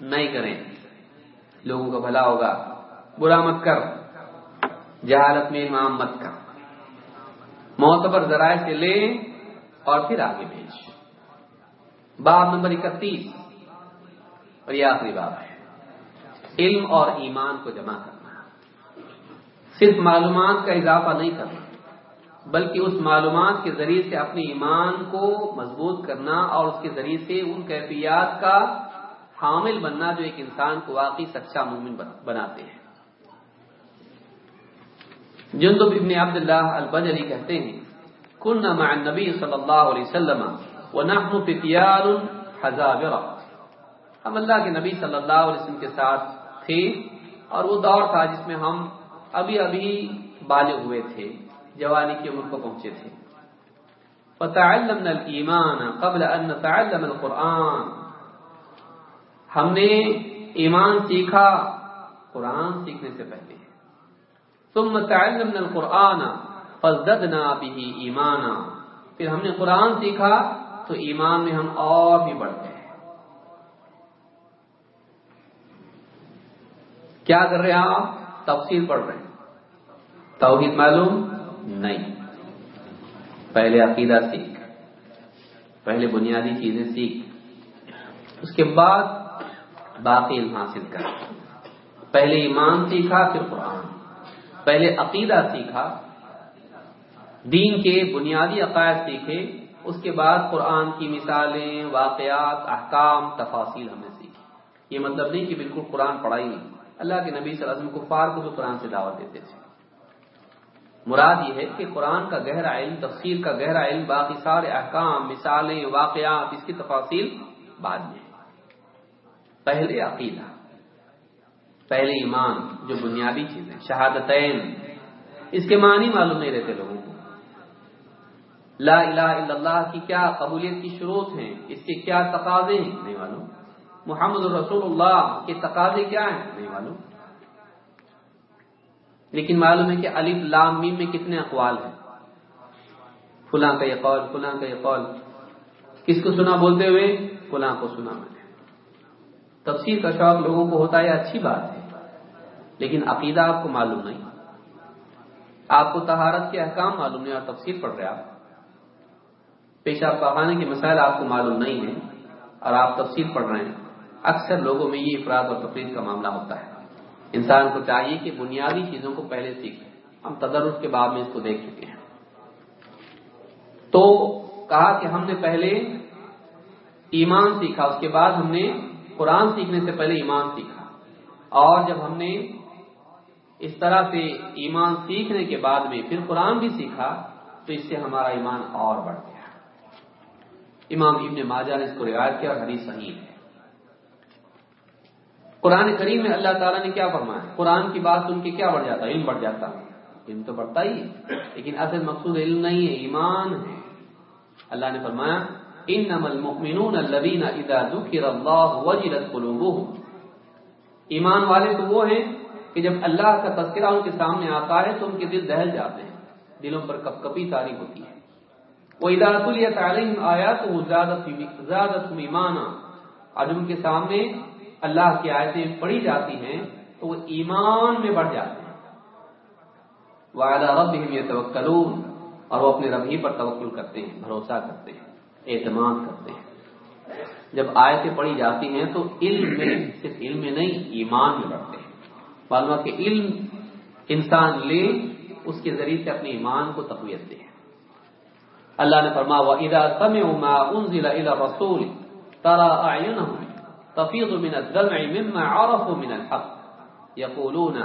نہیں کریں۔ لوگوں کا بھلا ہوگا۔ برا مت کر۔ جہالت میں امام مت کر۔ معتبر ذرائع سے لے اور پھر آگے بھیج باب نمبر اکتیس۔ اور یہ آخری باب ہے۔ علم اور ایمان کو جمع کرنا۔ صرف معلومات کا اضافہ نہیں کرنا، بلکہ اس معلومات کے ذریعے سے اپنے ایمان کو مضبوط کرنا اور اس کے ذریعے سے ان کیفیات کا حامل بننا جو ایک انسان کو واقعی سچا مومن بناتے ہیں۔ جندب ابن عبداللہ البجلی کہتے ہیں کن مع النبی صلی اللہ علیہ وسلم ونحن فتیار حزابرہ ہم اللہ کے نبی صلی اللہ علیہ وسلم کے ساتھ تھے اور وہ دور تھا جس میں ہم ابھی ابھی بالغ ہوئے تھے، جوانی کی عمر کو پہنچے تھے۔ فتعلمنا الایمان قبل ان نتعلم القرآن۔ ہم نے ایمان سیکھا، قرآن سیکھنے سے پہلے۔ ثم تعلمنا القرآن فزدنا به ایمانا پھر ہم نے قرآن سیکھا تو ایمان میں ہم اور بھی بڑھ گئے کیا کر رہے ہیں آپ؟ تفصیل پڑھ رہے ہیں۔ توحید معلوم؟ نہیں۔ پہلے عقیدہ سیکھ۔ پہلے بنیادی چیزیں سیکھ۔ اس کے بعد باقی علم حاصل کر۔ پہلے ایمان سیکھا، پھر قرآن۔ پہلے عقیدہ سیکھا۔ دین کے بنیادی عقائد سیکھے۔ اس کے بعد قرآن کی مثالیں، واقعات، احکام، تفاصیل ہمیں سیکھی۔ یہ مطلب نہیں کہ بالکل قرآن پڑھائی نہیں۔ اللہ کے نبی صلی اللہ علیہ وسلم کفار کو بھی قرآن سے دعوت دیتے تھے۔ مراد یہ ہے کہ قرآن کا گہرا علم، تفسیر کا گہرا علم، باقی سارے احکام، مثالیں، واقعات، اس کی تفاصیل بعد میں۔ پہلے عقیدہ، پہلے ایمان، جو بنیادی چیز ہے شہادتین۔ اس کے معنی معلوم نہیں رہتے لوگوں کو۔ لا الہ الا اللہ کی کیا قبولیت کی شروط ہیں؟ اس کے کیا تقاضے ہیں؟ نہیں معلوم. محمد رسول اللہ کے تقاضے کیا ہیں؟ نہیں معلوم. لیکن معلوم ہے کہ الف لام میم میں کتنے اقوال ہیں؟ فلاں کا یہ قول، فلاں کا یہ قول. کس کو سنا بولتے ہوئے؟ فلاں کو سنا میں نے. تفسیر کا شوق لوگوں کو ہوتا ہے اچھی بات ہے. لیکن عقیدہ آپ کو معلوم نہیں. آپ کو تہارت کے احکام معلوم نہیں اور تفسیر پڑھ رہے آپ. پیشاب پخانے کے مسائل آپ کو معلوم نہیں ہیں اور آپ تفصیل پڑھ رہے ہیں۔ اکثر لوگوں میں یہ افراد اور تفریح کا معاملہ ہوتا ہے۔ انسان کو چاہیے کہ بنیادی چیزوں کو پہلے سیکھیں ہم تدرس کے بعد میں اس کو دیکھ چکے ہیں۔ تو کہا کہ ہم نے پہلے ایمان سیکھا، اس کے بعد ہم نے قرآن سیکھنے سے پہلے ایمان سیکھا۔ اور جب ہم نے اس طرح سے ایمان سیکھنے کے بعد میں پھر قرآن بھی سیکھا، تو اس سے ہمارا ایمان اور بڑھ گیا۔ امام ابن ماجہ نے اس کو روایت کیا اور حدیث صحیح ہے۔ قرآن کریم میں اللہ تعالیٰ نے کیا فرمایا قرآن کی بات سن کے کیا بڑھ جاتا علم بڑھ جاتا علم تو بڑھتا ہی لیکن اصل مقصود علم نہیں ہے، ایمان ہے۔ اللہ نے فرمایا ایمان والے تو وہ ہیں کہ جب اللہ کا تذکرہ ان کے سامنے آتا ہے تو ان کے دل دہل جاتے ہیں، دلوں پر کپ کپی تاری ہوتی ہے۔ وہ ادارت تعلیم آیا تو وہ زیادہ ایمان آج ان کے سامنے اللہ کی آیتیں پڑھی جاتی ہیں تو وہ ایمان میں بڑھ جاتے ہیں۔ رب یہ توکلون اور وہ اپنے رب ہی پر توکل کرتے ہیں، بھروسہ کرتے ہیں، اعتماد کرتے ہیں۔ جب آیتیں پڑھی جاتی ہیں تو علم میں، صرف علم میں نہیں، ایمان میں بڑھتے ہیں۔ معلوم کہ علم انسان لے، اس کے ذریعے سے اپنے ایمان کو تقویت دے۔ اللہ نے فرما اذا سمعوا ما انزل الى الرسول ترى اعينهم تفيض من الدمع مما عرفوا من الحق يقولون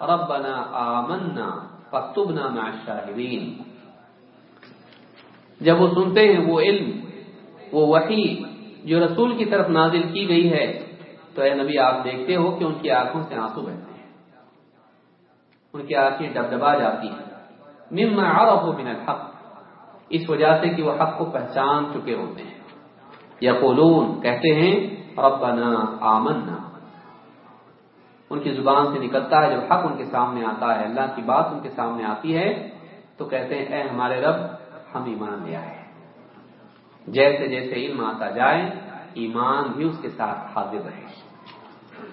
ربنا آمنا فاكتبنا مع الشاهدين جب وہ سنتے ہیں وہ علم، وہ وحی جو رسول کی طرف نازل کی گئی ہے، تو اے نبی آپ دیکھتے ہو کہ ان کی آنکھوں سے آنسو بہتے ہیں۔ ان کی آنکھیں ڈبڈبا جاتی ہیں۔ مما عرفوا من الحق اس وجہ سے کہ وہ حق کو پہچان چکے ہوتے ہیں۔ یا قولون کہتے ہیں، ربنا آمنا۔ ان کی زبان سے نکلتا ہے، جب حق ان کے سامنے آتا ہے، اللہ کی بات ان کے سامنے آتی ہے، تو کہتے ہیں، اے ہمارے رب، ہم ایمان لے آئے۔ جیسے جیسے علم آتا جائے، ایمان بھی اس کے ساتھ حاضر رہے۔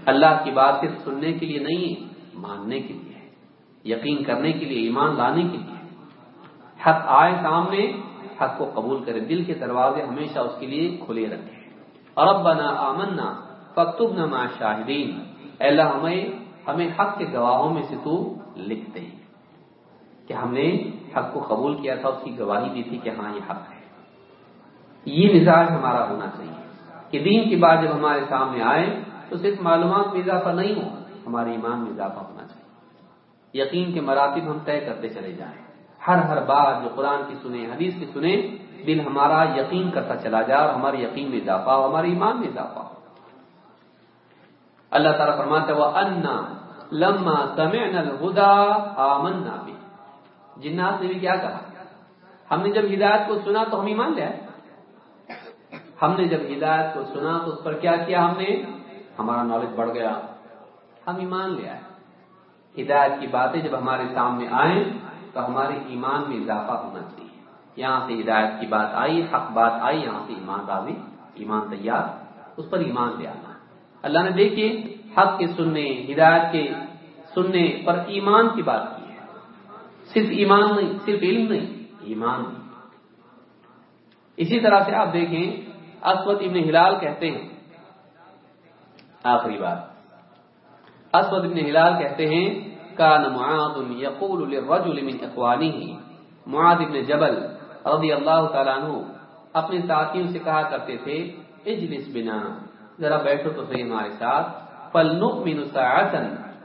اللہ کی بات صرف سننے کے لیے نہیں، ماننے کے لیے۔ یقین کرنے کے لیے، ایمان لانے کے لیے۔ حق آئے سامنے، حق کو قبول کرے، دل کے دروازے ہمیشہ اس کے لیے کھلے رکھے۔ اور آمنا فکتب نما شاہدین اللہ، ہمیں ہمیں حق کے گواہوں میں سے تو لکھتے ہیں کہ ہم نے حق کو قبول کیا تھا، اس کی گواہی دی تھی کہ ہاں یہ حق ہے۔ یہ مزاج ہمارا ہونا چاہیے کہ دین کی بات جب ہمارے سامنے آئے، تو صرف معلومات میں اضافہ نہیں ہو، ہمارے ایمان میں اضافہ ہونا چاہیے۔ یقین کے مراتب ہم طے کرتے چلے جائیں۔ ہر ہر بات جو قرآن کی سنے حدیث کی سنے دل ہمارا یقین کرتا چلا جائے اور ہمارے یقین میں اضافہ ہو ہمارے ایمان میں اضافہ ہو۔ اللہ تعالیٰ فرماتے وہ انا لما سمعنا الہدا آمنا بھی جنات نے بھی کیا کہا؟ ہم نے جب ہدایت کو سنا تو ہم ایمان لیا ہم نے جب ہدایت کو سنا تو اس پر کیا کیا ہم نے؟ ہمارا نالج بڑھ گیا۔ ہم ایمان لیا ہدایت کی باتیں جب ہمارے سامنے آئیں تو ہمارے ایمان میں اضافہ ہونا چاہیے۔ یہاں سے ہدایت کی بات آئی، حق بات آئی، یہاں سے ایمان راضی ایمان تیار، اس پر ایمان لے آنا۔ اللہ نے دیکھیے، حق کے سننے، ہدایت کے سننے پر ایمان کی بات کی ہے۔ صرف ایمان نہیں، صرف علم نہیں، ایمان نہیں اسی طرح سے آپ دیکھیں، اسود ابن ہلال کہتے ہیں۔ آخری بات۔ اسود ابن ہلال کہتے ہیں کان معاذ یقول للرجل من اخوانه معاذ ابن جبل رضی اللہ تعالیٰ عنہ اپنے ساتھیوں سے کہا کرتے تھے، اجلس بنا، ذرا بیٹھو تو صحیح ہمارے ساتھ، فلنؤمن ساعتا،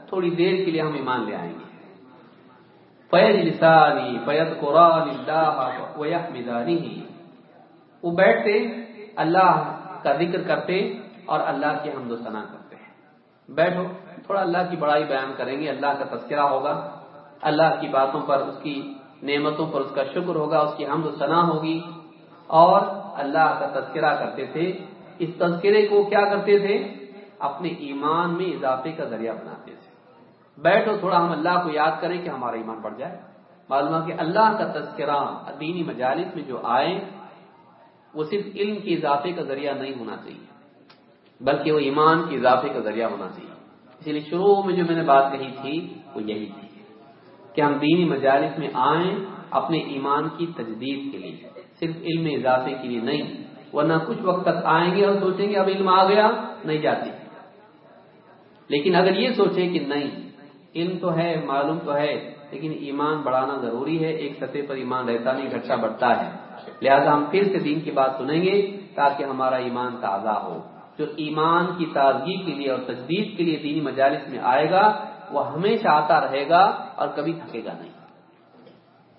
تھوڑی دیر کے لیے ہم ایمان لے آئیں گے۔ فیجلسانی فیذکران اللہ ویحمدانہ۔ وہ بیٹھتے، اللہ کا ذکر کرتے اور اللہ کی حمد و ثنا کرتے۔ بیٹھو، تھوڑا اللہ کی بڑائی بیان کریں گے، اللہ کا تذکرہ ہوگا، اللہ کی باتوں پر، اس کی نعمتوں پر اس کا شکر ہوگا، اس کی حمد و ثنا ہوگی۔ اور اللہ کا تذکرہ کرتے تھے، اس تذکرے کو کیا کرتے تھے؟ اپنے ایمان میں اضافے کا ذریعہ بناتے تھے۔ بیٹھو، تھوڑا ہم اللہ کو یاد کریں کہ ہمارا ایمان بڑھ جائے۔ معلوم کہ اللہ کا تذکرہ دینی مجالس میں جو آئے، وہ صرف علم کے اضافے کا ذریعہ نہیں ہونا چاہیے۔ بلکہ وہ ایمان کے اضافے کا ذریعہ ہونا چاہیے۔ اسی لیے شروع میں جو میں نے بات کہی تھی، وہ یہی تھی کہ ہم دینی مجالس میں آئیں اپنے ایمان کی تجدید کے لیے۔ صرف علم اضافے کے لیے نہیں، ورنہ کچھ وقت تک آئیں گے اور سوچیں گے اب علم آ گیا، نہیں جاتی۔ لیکن اگر یہ سوچیں کہ نہیں، علم تو ہے، معلوم تو ہے، لیکن ایمان بڑھانا ضروری ہے، ایک سطح پر ایمان رہتا نہیں گھٹا بڑھتا ہے۔ لہذا ہم پھر سے دین کی بات سنیں گے تاکہ ہمارا ایمان تازہ ہو۔ جو ایمان کی تازگی کے لیے اور تجدید کے لیے دینی مجالس میں آئے گا، وہ ہمیشہ آتا رہے گا اور کبھی تھکے گا نہیں۔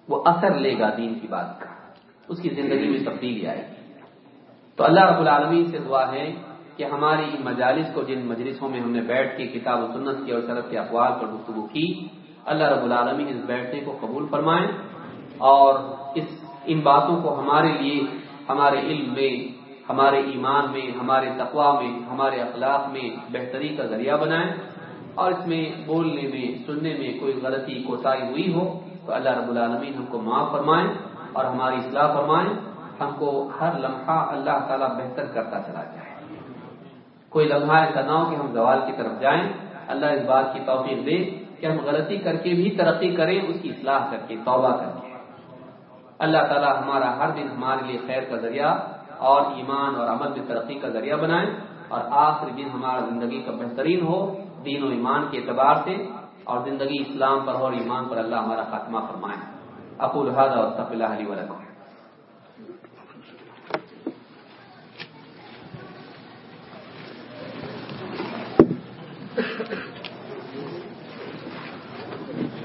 وہ اثر لے گا دین کی بات کا۔ اس کی زندگی میں تبدیلی آئے گی۔ تو اللہ رب العالمین سے دعا ہے کہ ہماری مجالس کو، جن مجلسوں میں ہم نے بیٹھ کے کتاب و سنت کی اور سرف کے اقوال پر گفتگو کی، اللہ رب العالمین اس بیٹھنے کو قبول فرمائیں اور اس، ان باتوں کو ہمارے لیے، ہمارے علم میں ہمارے ایمان میں، ہمارے تقوا میں، ہمارے اخلاق میں بہتری کا ذریعہ بنائیں۔ اور اس میں بولنے میں، سننے میں کوئی غلطی کوتاہی ہوئی ہو تو اللہ رب العالمین ہم کو معاف فرمائیں اور ہماری اصلاح فرمائیں۔ ہم کو ہر لمحہ اللہ تعالیٰ بہتر کرتا چلا جائے۔ کوئی لمحہ ایسا نہ ہو کہ ہم زوال کی طرف جائیں۔ اللہ اس بات کی توفیق دے کہ ہم غلطی کر کے بھی ترقی کریں، اس کی اصلاح کر کے، توبہ کر کے۔ اللہ تعالیٰ ہمارا ہر دن ہمارے لیے خیر کا ذریعہ اور ایمان اور عمل میں ترقی کا ذریعہ بنائیں اور آخری دن ہمارا زندگی کا بہترین ہو دین و ایمان کے اعتبار سے اور زندگی اسلام پر ہو اور ایمان پر اللہ ہمارا خاتمہ فرمائے۔ ابو الحاظ اور صف اللہ علیہ ولکم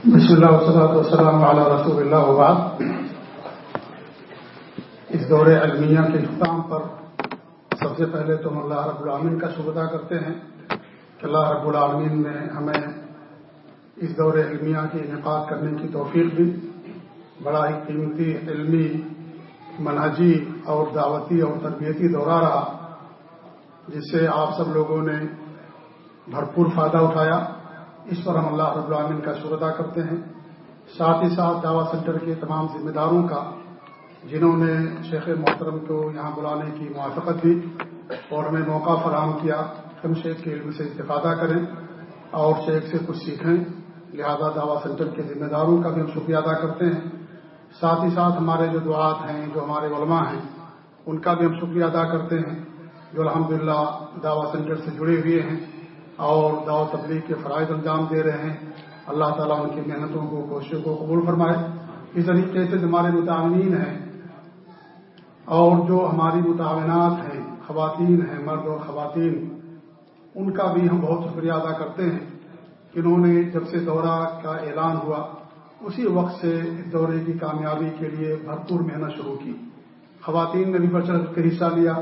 بسم اللہ وسلم وسلم علی رسول اللہ وبعد۔ اس دور علمیہ کے اختتام پر سب سے پہلے تو ہم اللہ رب العالمین کا شکر ادا کرتے ہیں کہ اللہ رب العالمین نے ہمیں اس دور علمیہ کی انعقاد کرنے کی توفیق دی۔ بڑا ہی قیمتی علمی، منہجی اور دعوتی اور تربیتی دورہ رہا، جس سے آپ سب لوگوں نے بھرپور فائدہ اٹھایا۔ اس پر ہم اللہ رب العالمین کا شکر ادا کرتے ہیں۔ ساتھ ہی ساتھ دعوی سینٹر کے تمام ذمہ داروں کا جنہوں نے شیخ محترم کو یہاں بلانے کی موافقت دی اور ہمیں موقع فراہم کیا ہم شیخ کے علم سے استفادہ کریں اور شیخ سے کچھ سیکھیں۔ لہذا دعوی سینٹر کے ذمہ داروں کا بھی ہم شکریہ ادا کرتے ہیں۔ ساتھ ہی ساتھ ہمارے جو دعات ہیں، جو ہمارے علماء ہیں، ان کا بھی ہم شکریہ ادا کرتے ہیں جو الحمدللہ للہ دعوی سینٹر سے جڑے ہوئے ہیں اور دعوت تبلیغ کے فرائض انجام دے رہے ہیں۔ اللہ تعالیٰ ان کی محنتوں کو، کوششوں کو قبول فرمائے۔ اس طریقے سے ہمارے متعمین ہیں۔ اور جو ہماری متعینات ہیں، خواتین ہیں، مرد اور خواتین، ان کا بھی ہم بہت شکریہ ادا کرتے ہیں۔ کہ انہوں نے جب سے دورہ کا اعلان ہوا، اسی وقت سے اس دورے کی کامیابی کے لیے بھرپور محنت شروع کی۔ خواتین نے بھی بڑھ چڑھ کے حصہ لیا۔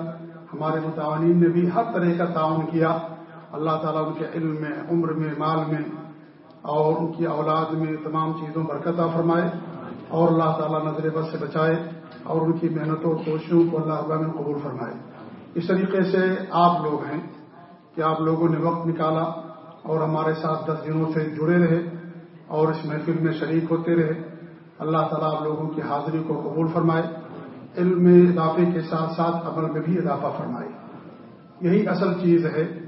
ہمارے متعین نے بھی ہر طرح کا تعاون کیا۔ اللہ تعالیٰ ان کے علم میں، عمر میں، مال میں اور ان کی اولاد میں تمام چیزوں برکتہ فرمائے اور اللہ تعالیٰ نظر بد سے بچائے۔ اور ان کی محنتوں کوششوں کو اللہ میں قبول فرمائے۔ اس طریقے سے آپ لوگ ہیں کہ آپ لوگوں نے وقت نکالا اور ہمارے ساتھ دس دنوں سے جڑے رہے اور اس محفل میں شریک ہوتے رہے۔ اللہ تعالیٰ آپ لوگوں کی حاضری کو قبول فرمائے، علم میں اضافے کے ساتھ ساتھ عمل میں بھی اضافہ فرمائے۔ یہی اصل چیز ہے،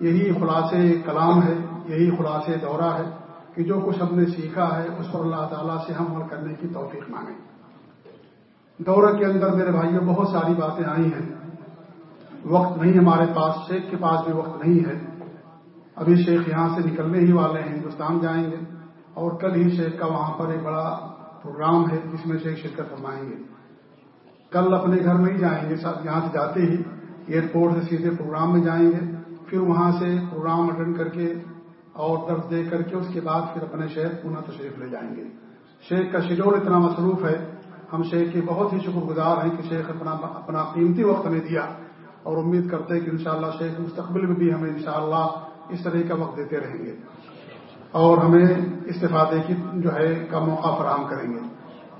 یہی خلاص کلام ہے، یہی خلاص دورہ ہے کہ جو کچھ ہم نے سیکھا ہے، اس پر اللہ تعالیٰ سے ہم عمل کرنے کی توفیق مانگیں۔ دورہ کے اندر میرے بھائیوں بہت ساری باتیں آئی ہیں۔ وقت نہیں ہمارے پاس، شیخ کے پاس بھی وقت نہیں ہے۔ ابھی شیخ یہاں سے نکلنے ہی والے ہیں ہندوستان جائیں گے اور کل ہی شیخ کا وہاں پر ایک بڑا پروگرام ہے، جس میں شیخ شرکت فرمائیں گے۔ کل اپنے گھر میں ہی جائیں گے یہاں سے جاتے ہی ایئرپورٹ سے سیدھے پروگرام میں جائیں گے۔ پھر وہاں سے پروگرام اٹینڈ کر کے اور درد دے کر کے اس کے بعد پھر اپنے شہر پونہ تشریف لے جائیں گے۔ شیخ کا شیڈول اتنا مصروف ہے ہم شیخ کے بہت ہی شکر گزار ہیں کہ شیخ اپنا اپنا قیمتی وقت ہمیں دیا اور امید کرتے ہیں کہ انشاءاللہ شیخ مستقبل میں بھی ہمیں انشاءاللہ اس طرح کا وقت دیتے رہیں گے اور ہمیں استفادے کی جو ہے کا موقع فراہم کریں گے۔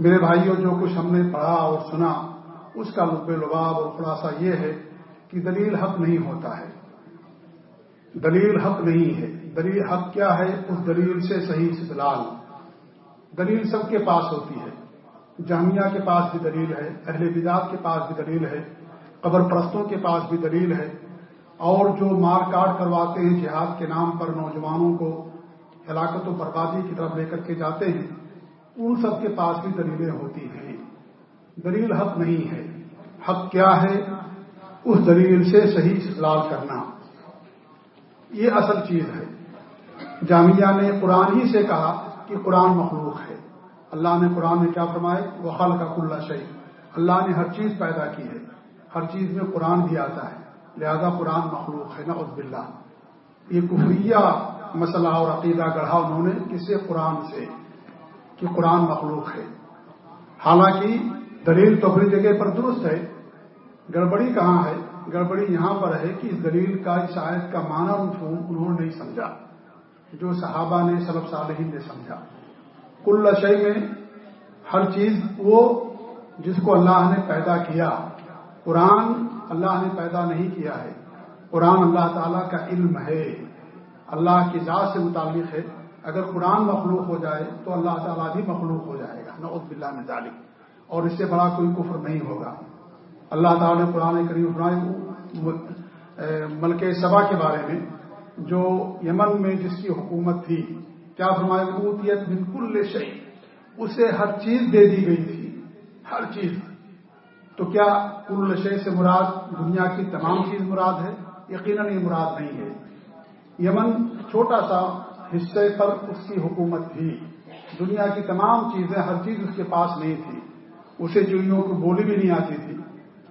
میرے بھائیوں، جو کچھ ہم نے پڑھا اور سنا، اس کا لب لباب اور خلاصہ یہ ہے کہ دلیل حق نہیں ہوتا ہے۔ دلیل حق نہیں ہے۔ دلیل حق کیا ہے؟ اس دلیل سے صحیح استدلال۔ دلیل سب کے پاس ہوتی ہے۔ جامعہ کے پاس بھی دلیل ہے، اہل بداد کے پاس بھی دلیل ہے، قبر پرستوں کے پاس بھی دلیل ہے۔ اور جو مار کاٹ کرواتے ہیں جہاد کے نام پر نوجوانوں کو ہلاکت و بربادی کی طرف لے کر کے جاتے ہیں، ان سب کے پاس بھی دلیلیں ہوتی ہیں۔ دلیل حق نہیں ہے۔ حق کیا ہے؟ اس دلیل سے صحیح استدلال کرنا۔ یہ اصل چیز ہے۔ جامعہ نے قرآن ہی سے کہا کہ قرآن مخلوق ہے۔ اللہ نے قرآن میں کیا فرمائے؟ وہ خل کا کلّا شہید اللہ نے ہر چیز پیدا کی ہے۔ ہر چیز میں قرآن بھی آتا ہے۔ لہذا قرآن مخلوق ہے نا باللہ۔ یہ کفریہ مسئلہ اور عقیدہ گڑھا انہوں نے کسے قرآن سے کہ قرآن مخلوق ہے۔ حالانکہ دلیل تو اپنی جگہ پر درست ہے۔ گڑبڑی کہاں ہے؟ گڑبڑی یہاں پر ہے کہ اس دلیل کا، اس آیت کا معنی انہوں نے نہیں سمجھا، جو صحابہ نے سلب صالحین نے سمجھا۔ کل شے میں ہر چیز وہ جس کو اللہ نے پیدا کیا۔ قرآن اللہ نے پیدا نہیں کیا ہے۔ قرآن اللہ تعالیٰ کا علم ہے۔ اللہ کی ذات سے متعلق ہے۔ اگر قرآن مخلوق ہو جائے تو اللہ تعالیٰ بھی مخلوق ہو جائے گا۔ نعوذ باللہ میں ظالم اور اس سے بڑا کوئی کفر نہیں ہوگا۔ اللہ تعالیٰ نے قرآن کریم ملک سبا کے بارے میں، جو یمن میں جس کی حکومت تھی کیا فرمائے قوتیت بالکل شہی اسے ہر چیز دے دی گئی تھی، ہر چیز۔ تو کیا کل شے سے مراد دنیا کی تمام چیز مراد ہے؟ یقیناً یہ مراد نہیں ہے۔ یمن چھوٹا سا حصے پر اس کی حکومت تھی۔ دنیا کی تمام چیزیں ہر چیز اس کے پاس نہیں تھی۔ اسے چڑیوں کی بولی بھی نہیں آتی تھی۔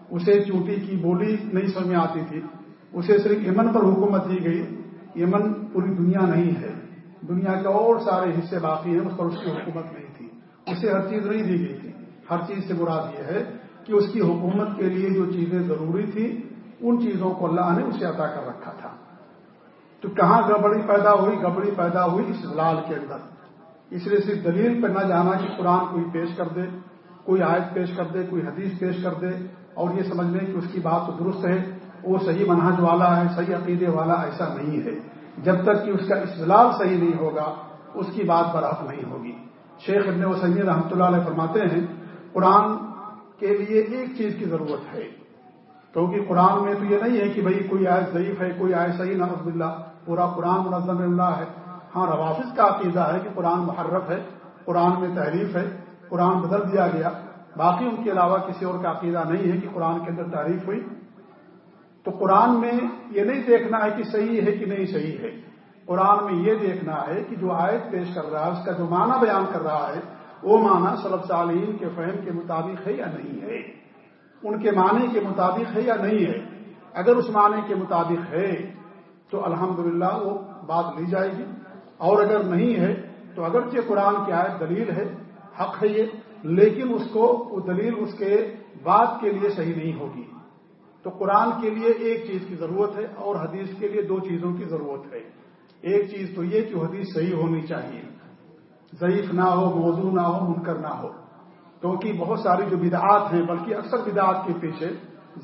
اسے چونٹی کی بولی نہیں سمجھ میں آتی تھی۔ اسے صرف یمن پر حکومت دی گئی۔ یمن پوری دنیا نہیں ہے۔ دنیا کے اور سارے حصے باقی ہیں، اس پر اس کی حکومت نہیں تھی۔ اسے ہر چیز نہیں دی گئی تھی۔ ہر چیز سے مراد یہ ہے کہ اس کی حکومت کے لیے جو چیزیں ضروری تھی ان چیزوں کو اللہ نے اسے عطا کر رکھا تھا۔ تو کہاں گڑبڑی پیدا ہوئی؟ گڑبڑی پیدا ہوئی اس لال کے اندر۔ اس لیے صرف دلیل پہ نہ جانا کہ قرآن کوئی پیش کر دے، کوئی آیت پیش کر دے، کوئی حدیث پیش کر دے اور یہ سمجھ لیں کہ اس کی بات تو درست ہے، وہ صحیح منہج والا ہے، صحیح عقیدے والا ایسا نہیں ہے۔ جب تک کہ اس کا استدلال صحیح نہیں ہوگا، اس کی بات برحق نہیں ہوگی۔ شیخ ابن وسیم رحمۃ اللہ علیہ فرماتے ہیں، قرآن کے لیے ایک چیز کی ضرورت ہے۔ کیونکہ قرآن میں تو یہ نہیں ہے کہ بھئی کوئی آئے ضعیف ہے، کوئی آئے صحیح نحمد اللہ پورا قرآن منظم اللہ ہے۔ ہاں روافظ کا عقیدہ ہے کہ قرآن محرف ہے، قرآن میں تحریف ہے، قرآن بدل دیا گیا۔ باقی ان کے علاوہ کسی اور کا عقیدہ نہیں ہے کہ قرآن کے اندر تعریف ہوئی۔ تو قرآن میں یہ نہیں دیکھنا ہے کہ صحیح ہے کہ نہیں صحیح ہے۔ قرآن میں یہ دیکھنا ہے کہ جو آیت پیش کر رہا ہے، اس کا جو معنی بیان کر رہا ہے، وہ معنی صلب صالحین کے فہم کے مطابق ہے یا نہیں ہے؟ ان کے معنی کے مطابق ہے یا نہیں ہے؟ اگر اس معنی کے مطابق ہے، تو الحمدللہ وہ بات لی جائے گی۔ اور اگر نہیں ہے، تو اگرچہ قرآن کی آیت دلیل ہے، حق ہے یہ، لیکن اس کو، وہ دلیل اس کے بات کے لیے صحیح نہیں ہوگی۔ تو قرآن کے لیے ایک چیز کی ضرورت ہے اور حدیث کے لیے دو چیزوں کی ضرورت ہے۔ ایک چیز تو یہ کہ حدیث صحیح ہونی چاہیے۔ ضعیف نہ ہو، موضوع نہ ہو، منکر نہ ہو۔ کیونکہ بہت ساری جو بدعات ہیں، بلکہ اکثر بدعات کے پیچھے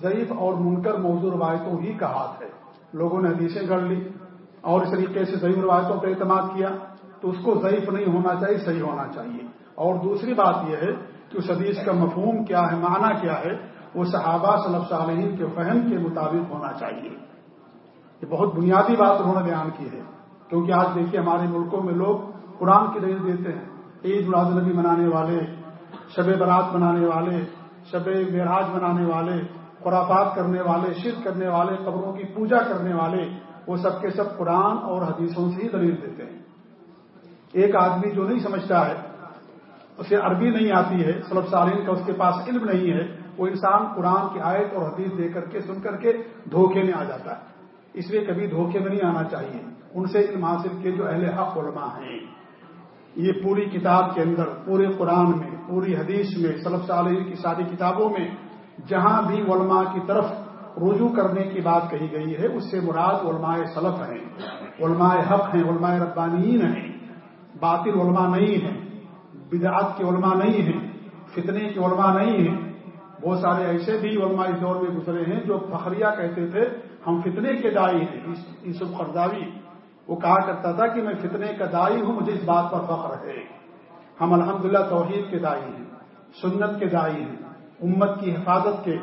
ضعیف اور منکر موضوع روایتوں ہی کا ہاتھ ہے۔ لوگوں نے حدیثیں گڑ لی اور اس طریقے سے ضعیف روایتوں پر اعتماد کیا تو اس کو ضعیف نہیں ہونا چاہیے، صحیح ہونا چاہیے۔ اور دوسری بات یہ ہے کہ اس حدیث کا مفہوم کیا ہے، معنی کیا ہے وہ صحابہ صلی اللہ علیہ کے فہم کے مطابق ہونا چاہیے۔ یہ بہت بنیادی بات انہوں نے بیان کی ہے۔ کیونکہ آج دیکھیے ہمارے ملکوں میں لوگ قرآن کی دلیل دیتے ہیں۔ عید نبی منانے والے، شب برات منانے والے، شب معراج منانے والے، خرافات کرنے والے، شرک کرنے والے، قبروں کی پوجا کرنے والے، وہ سب کے سب قرآن اور حدیثوں سے ہی دلیل دیتے ہیں۔ ایک آدمی جو نہیں سمجھتا ہے، اسے عربی نہیں آتی ہے سلب سالین کا اس کے پاس علم نہیں ہے وہ انسان قرآن کی آیت اور حدیث دے کر کے سن کر کے دھوکے میں آ جاتا ہے۔ اس لیے کبھی دھوکے میں نہیں آنا چاہیے۔ ان سے علم حاصل کے جو اہل حق علماء ہیں، یہ پوری کتاب کے اندر، پورے قرآن میں، پوری حدیث میں سلب صالح کی ساری کتابوں میں جہاں بھی علماء کی طرف رجوع کرنے کی بات کہی گئی ہے، اس سے مراد علماء سلف ہیں۔ علماء حق ہیں، علماء ربانین ہیں۔ باطل علماء نہیں ہیں۔ بدعات کے علماء نہیں ہیں۔ فتنے کے علماء نہیں ہیں۔ بہت سارے ایسے بھی علماء اس دور میں گزرے ہیں جو فخریہ کہتے تھے، ہم فتنے کے دائی ہیں۔ یوسف قرضاوی وہ کہا کرتا تھا کہ میں فتنے کا دائی ہوں، مجھے اس بات پر فخر ہے۔ ہم الحمدللہ توحید کے دائی ہیں، سنت کے دائی ہیں، امت کی حفاظت کے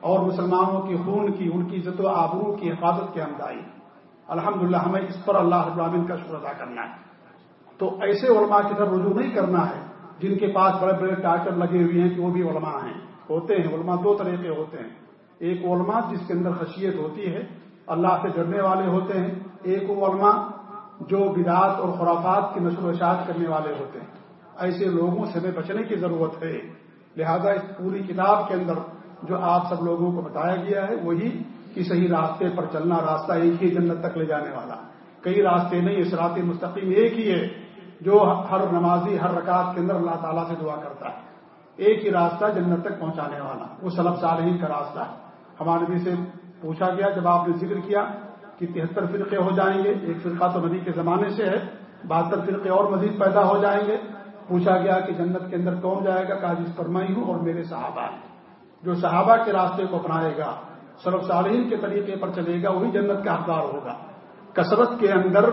اور مسلمانوں کی خون کی، ان کی عزت و آبرو کی حفاظت کے ہم دائی ہیں۔ الحمدللہ ہمیں اس پر اللہ رب العالمین کا شکر ادا کرنا ہے۔ تو ایسے علماء کی طرف رجوع نہیں کرنا ہے، جن کے پاس بڑے بڑے ٹاٹر لگے ہوئے ہیں کہ وہ بھی علماء ہیں۔ ہوتے ہیں، علماء دو طرح کے ہوتے ہیں۔ ایک علماء جس کے اندر خشیت ہوتی ہے، اللہ سے ڈرنے والے ہوتے ہیں۔ ایک وہ علماء جو بدعات اور خرافات کی نشر و اشاعت کرنے والے ہوتے ہیں۔ ایسے لوگوں سے ہمیں بچنے کی ضرورت ہے۔ لہذا اس پوری کتاب کے اندر جو آپ سب لوگوں کو بتایا گیا ہے، وہی کہ صحیح راستے پر چلنا راستہ ایک ہی جنت تک لے جانے والا۔ کئی راستے نہیں اسرات مستقیم ایک ہی ہے، جو ہر نمازی، ہر رکعت کے اندر اللہ تعالیٰ سے دعا کرتا ہے۔ ایک ہی راستہ جنت تک پہنچانے والا۔ وہ سلب صالحین کا راستہ۔ ہے ہمارے نبی سے پوچھا گیا، جب آپ نے ذکر کیا کہ تہتر فرقے ہو جائیں گے، ایک فرقہ تو نبی کے زمانے سے ہے، بہتر فرقے اور مزید پیدا ہو جائیں گے۔ پوچھا گیا کہ جنت کے اندر کون جائے گا کاجز جس پر میں ہوں اور میرے صحابہ۔ ہیں جو صحابہ کے راستے کو اپنائے گا سرف صالحین کے طریقے پر چلے گا، وہی جنت کا حقدار ہوگا۔ کثرت کے اندر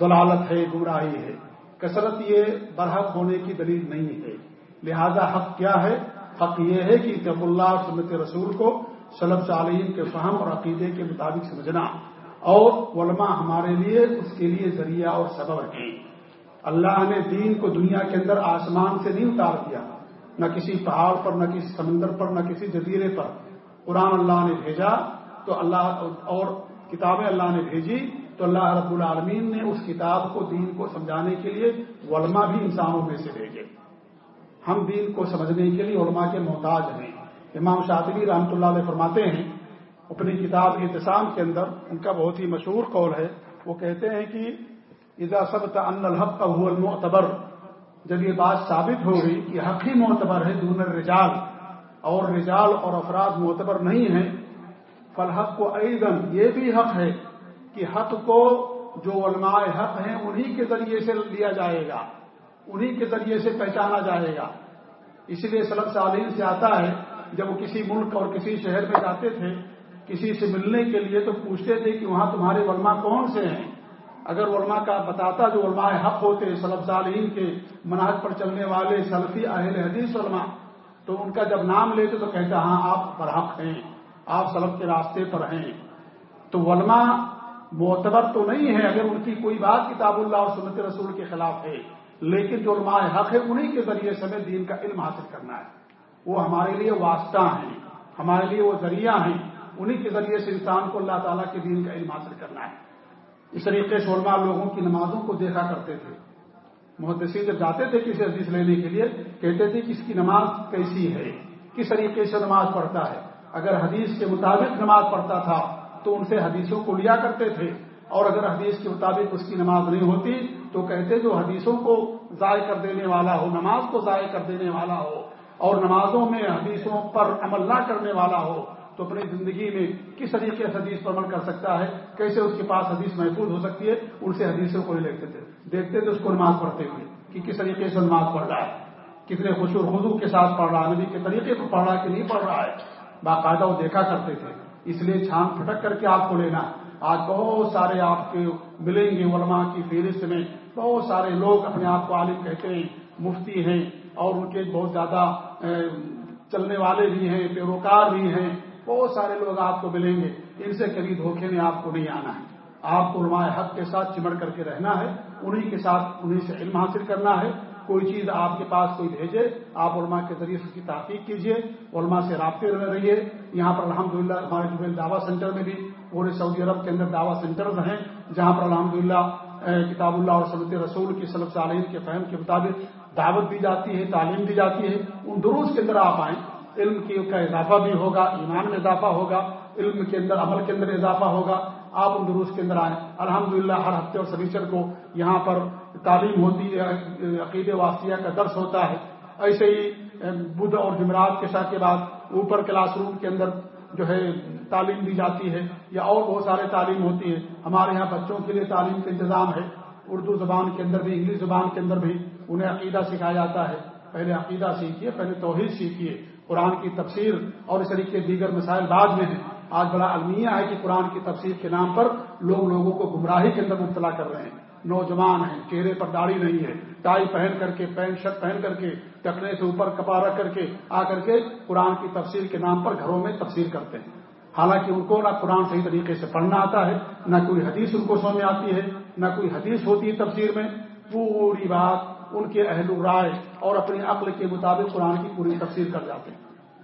دلالت ہے، گمراہی ہے۔ کثرت یہ برحق ہونے کی دلیل نہیں ہے۔ لہذا حق کیا ہے؟ حق یہ ہے کہ طب اللہ اور سنت رسول کو سلب صالحین کے فہم اور عقیدے کے مطابق سمجھنا۔ اور علماء ہمارے لیے اس کے لیے ذریعہ اور سبب ہیں۔ اللہ نے دین کو دنیا کے اندر آسمان سے نہیں اتار دیا، نہ کسی پہاڑ پر، نہ کسی سمندر پر، نہ کسی جزیرے پر۔ قرآن اللہ نے بھیجا تو اللہ اور کتابیں اللہ نے بھیجی تو اللہ رب العالمین نے اس کتاب کو دین کو سمجھانے کے لیے علماء بھی انسانوں میں سے بھیجے۔ ہم دین کو سمجھنے کے لیے علماء کے محتاج ہیں۔ امام شاطبی رحمۃ اللہ علیہ فرماتے ہیں، اپنی کتاب احتسام کے اندر ان کا بہت ہی مشہور قول ہے، وہ کہتے ہیں کہ اذا سب ان الحق کا المعتبر، جب یہ بات ثابت ہو گئی کہ حق ہی معتبر ہے دون رجال اور رجال اور افراد معتبر نہیں ہیں فلحق کو ایدن یہ بھی حق ہے کہ حق کو جو علماء حق ہیں انہی کے ذریعے سے لیا جائے گا۔ انہی کے ذریعے سے پہچانا جائے گا۔ اسی لیے سلب سالین سے آتا ہے، جب وہ کسی ملک اور کسی شہر میں جاتے تھے، کسی سے ملنے کے لیے تو پوچھتے تھے کہ وہاں تمہارے علماء کون سے ہیں۔ اگر علماء کا بتاتا جو علماء حق ہوتے سلب صالحین کے مناج پر چلنے والے سلفی اہل حدیث علماء، تو ان کا جب نام لیتے تو کہتا ہاں آپ پر حق ہیں، آپ سلب کے راستے پر ہیں۔ تو علماء معتبر تو نہیں ہے اگر ان کی کوئی بات کتاب اللہ اور سنت رسول کے خلاف ہے۔ لیکن جو علماء حق ہے انہی کے ذریعے سے ہمیں دین کا علم حاصل کرنا ہے۔ وہ ہمارے لیے واسطہ ہیں، ہمارے لیے وہ ذریعہ ہیں۔ انہی کے ذریعے سے انسان کو اللہ تعالیٰ کے دین کا علم حاصل کرنا ہے۔ اس طریقے سے علماء لوگوں کی نمازوں کو دیکھا کرتے تھے۔ محدثین جب جاتے تھے کسی حدیث لینے کے لیے، کہتے تھے کہ اس کی نماز کیسی ہے؟ کس طریقے سے نماز پڑھتا ہے؟ اگر حدیث کے مطابق نماز پڑھتا تھا، تو ان سے حدیثوں کو لیا کرتے تھے۔ اور اگر حدیث کے مطابق اس کی نماز نہیں ہوتی تو کہتے جو حدیثوں کو ضائع کر دینے والا ہو، نماز کو ضائع کر دینے والا ہو اور نمازوں میں حدیثوں پر عمل نہ کرنے والا ہو، تو اپنی زندگی میں کس طریقے سے حدیث پر عمل کر سکتا ہے؟ کیسے اس کے پاس حدیث محفوظ ہو سکتی ہے؟ ان سے حدیثوں کو لکھتے تھے۔ دیکھتے تھے اس کو نماز پڑھتے ہوئے کہ کس طریقے سے نماز پڑھ رہا ہے۔ کتنے خوش خدو کے ساتھ پڑھ رہا ہے، نبی کے طریقے پر پڑھ رہا ہے کہ نہیں پڑھ رہا ہے۔ باقاعدہ وہ دیکھا کرتے تھے۔ اس لیے چھان پھٹک کر کے آپ کو لینا ہے۔ آج بہت سارے آپ کے ملیں گے علماء کی فہرست میں، بہت سارے لوگ اپنے آپ کو عالم کہتے ہیں، مفتی ہیں، اور ان کے بہت زیادہ چلنے والے بھی ہیں، پیروکار بھی ہیں۔ بہت سارے لوگ آپ کو ملیں گے۔ ان سے کبھی دھوکے میں آپ کو نہیں آنا ہے۔ آپ کو علماء حق کے ساتھ چمڑ کر کے رہنا ہے، انہی کے ساتھ انہیں سے علم حاصل کرنا ہے۔ کوئی چیز آپ کے پاس کوئی بھیجے، آپ علماء کے ذریعے اس کی تحقیق کیجیے۔ علماء سے رابطے میں رہیے۔ یہاں پر الحمدللہ ہمارے جو دعوی سینٹر میں بھی پورے سعودی عرب کے اندر دعوی سینٹر ہیں، جہاں پر الحمدللہ کتاب اللہ اور سنت رسول کی صلب صالحین کے فہم کے مطابق دعوت دی جاتی ہے، تعلیم دی جاتی ہے۔ ان دروس کے اندر آپ آئیں، علم کی کا اضافہ بھی ہوگا، ایمان میں اضافہ ہوگا، علم کے اندر، عمل کے اندر اضافہ ہوگا۔ آپ ان دروس کے اندر آئیں۔ الحمدللہ، ہر ہفتے اور سنیچر کو یہاں پر تعلیم ہوتی ہے عقید واسطیہ کا درس ہوتا ہے۔ ایسے ہی، بدھ اور جمعرات کے ساتھ کے بعد اوپر کلاس روم کے اندر جو ہے تعلیم دی جاتی ہے یا اور بہت سارے تعلیم ہوتی ہے ہمارے یہاں بچوں کے لیے تعلیم کا انتظام ہے۔ اردو زبان کے اندر بھی، انگلش زبان کے اندر بھی انہیں عقیدہ سکھایا جاتا ہے۔ پہلے عقیدہ سیکھیے، پہلے توحید سیکھیے۔ قرآن کی تفسیر اور اس طریقے دیگر مسائل بعد میں ہیں۔ آج بڑا المیہ ہے کہ قرآن کی تفسیر کے نام پر لوگ لوگوں کو گمراہی کے اندر مبتلا کر رہے ہیں۔ نوجوان ہیں، چہرے پر داڑھی نہیں ہے۔ ٹائی پہن کر کے، پینٹ شرٹ پہن کر کے ٹکنے سے اوپر کپا رکھ کر کے، آ کر کے قرآن کی تفسیر کے نام پر گھروں میں تفسیر کرتے ہیں۔ حالانکہ ان کو نہ قرآن صحیح طریقے سے پڑھنا آتا ہے، نہ کوئی حدیث ان کو سمجھ آتی ہے، نہ کوئی حدیث ہوتی ہے تفسیر میں۔ پوری بات ان کے اہل رائے اور اپنی عقل کے مطابق قرآن کی پوری تفسیر کر جاتے ہیں۔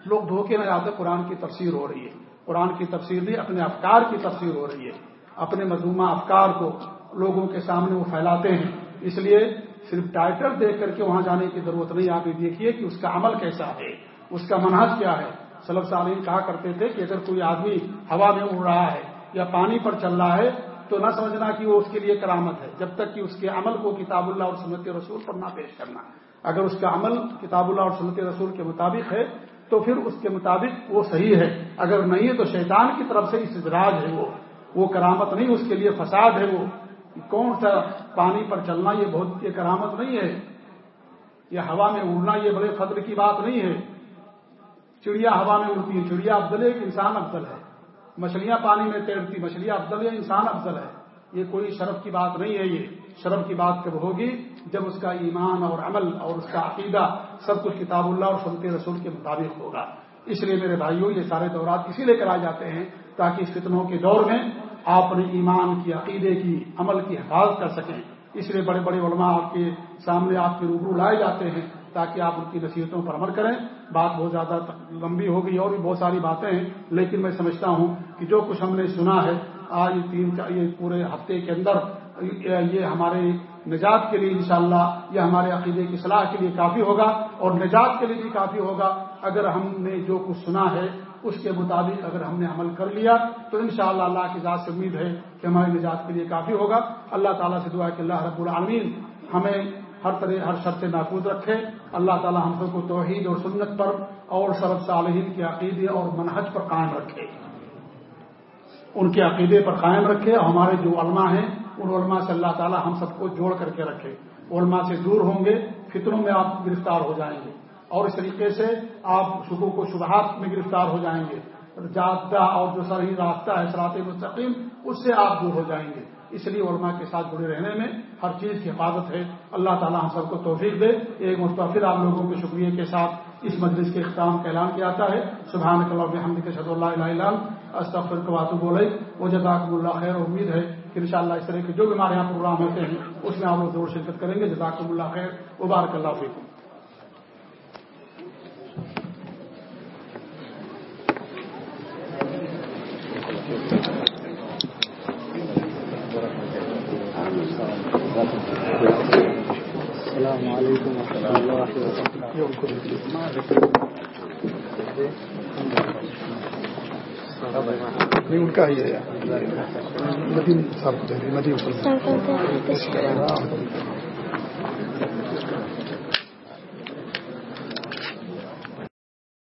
لوگ دھوکے میں جاتے قرآن کی تفسیر ہو رہی ہے۔ قرآن کی تفسیر نہیں، اپنے افکار کی تفسیر ہو رہی ہے۔ اپنے مظلومہ افکار کو لوگوں کے سامنے وہ پھیلاتے ہیں۔ اس لیے صرف ٹائٹل دیکھ کر کے وہاں جانے کی ضرورت نہیں، آپ یہ دیکھیے کہ اس کا عمل کیسا ہے، اس کا منحص کیا ہے۔ سلب سالین کہا کرتے تھے کہ اگر کوئی آدمی ہوا میں اڑ رہا ہے یا پانی پر چل رہا ہے تو نہ سمجھنا کہ وہ اس کے لیے کرامت ہے، جب تک کہ اس کے عمل کو کتاب اللہ اور سنت رسول پر نہ پیش کرنا۔ اگر اس کا عمل کتاب اللہ اور سنت رسول کے مطابق ہے تو پھر اس کے مطابق وہ صحیح ہے۔ اگر نہیں ہے تو شیطان کی طرف سے استدراج ہے وہ۔ وہ کرامت نہیں، اس کے لیے فساد ہے وہ۔ کون سا پانی پر چلنا یہ بہت، یہ کرامت نہیں ہے۔ یہ ہوا میں اڑنا یہ بڑے فضل کی بات نہیں ہے۔ چڑیا ہوا میں اڑتی ہے چڑیا افضل ہے کہ انسان افضل ہے۔ مچھلیاں پانی میں تیرتی مچھلیاں افضل ہے، انسان افضل ہے۔ یہ کوئی شرف کی بات نہیں ہے، یہ شرف کی بات کب ہوگی؟ جب اس کا ایمان اور عمل اور اس کا عقیدہ سب کچھ کتاب اللہ اور سنت رسول کے مطابق ہوگا۔ اس لیے میرے بھائیوں، یہ سارے دورات اسی لیے کرائے جاتے ہیں تاکہ اس فتنوں کے دور میں آپ اپنے ایمان کی، عقیدے کی، عمل کی حفاظت کر سکیں۔ اس لیے بڑے بڑے علماء آپ کے سامنے آپ کے روبرو لائے جاتے ہیں۔ تاکہ آپ ان کی نصیحتوں پر عمل کریں۔ بات بہت زیادہ لمبی ہو گئی اور بھی بہت ساری باتیں ہیں، لیکن میں سمجھتا ہوں کہ جو کچھ ہم نے سنا ہے، آج تین یہ پورے ہفتے کے اندر، یہ ہمارے نجات کے لیے انشاءاللہ، یہ ہمارے عقیدے کی صلاح کے لیے کافی ہوگا اور نجات کے لیے بھی کافی ہوگا۔ اگر ہم نے جو کچھ سنا ہے، اس کے مطابق اگر ہم نے عمل کر لیا، تو انشاءاللہ اللہ کی ذات سے امید ہے کہ ہماری نجات کے لیے کافی ہوگا۔ اللہ تعالیٰ سے دعا کہ اللہ رب العالمین ہمیں ہر طرح ہر شرط محفوظ رکھے۔ اللہ تعالیٰ ہم سب کو توحید اور سنت پر اور سرب صالحین کے عقیدے اور منحج پر قائم رکھے۔ ان کے عقیدے پر قائم رکھے۔ اور ہمارے جو علماء ہیں، ان علماء سے اللہ تعالیٰ ہم سب کو جوڑ کر کے رکھے۔ علماء سے دور ہوں گے، فطروں میں آپ گرفتار ہو جائیں گے۔ اور اس طریقے سے آپ شبوں کو شبہات میں گرفتار ہو جائیں گے۔ جادہ اور جو صحیح راستہ ہے سرات مستقیم، اس سے آپ دور ہو جائیں گے۔ اس لیے علماء کے ساتھ جڑے رہنے میں ہر چیز کی حفاظت ہے۔ اللہ تعالیٰ ہم سب کو توفیق دے۔ ایک مستفر آپ لوگوں کے شکریہ کے ساتھ اس مجلس کے اختتام کا اعلان کیا جاتا ہے۔ سبحان کلب حمد کے صد اللہ علیہ استفر کو بولے وہ جزاک اللہ خیر۔ امید ہے کہ ان شاء اللہ اس طرح کے جو بھی ہمارے یہاں پروگرام ہوتے ہیں، اس میں آپ لوگ ضرور شرکت کریں گے۔ جزاک اللہ خیر۔ مبارک اللہ فیکم۔ السلام علیکم ورحمۃ اللہ نہیں ان کا ہی ہے ندیم صاحب ندیم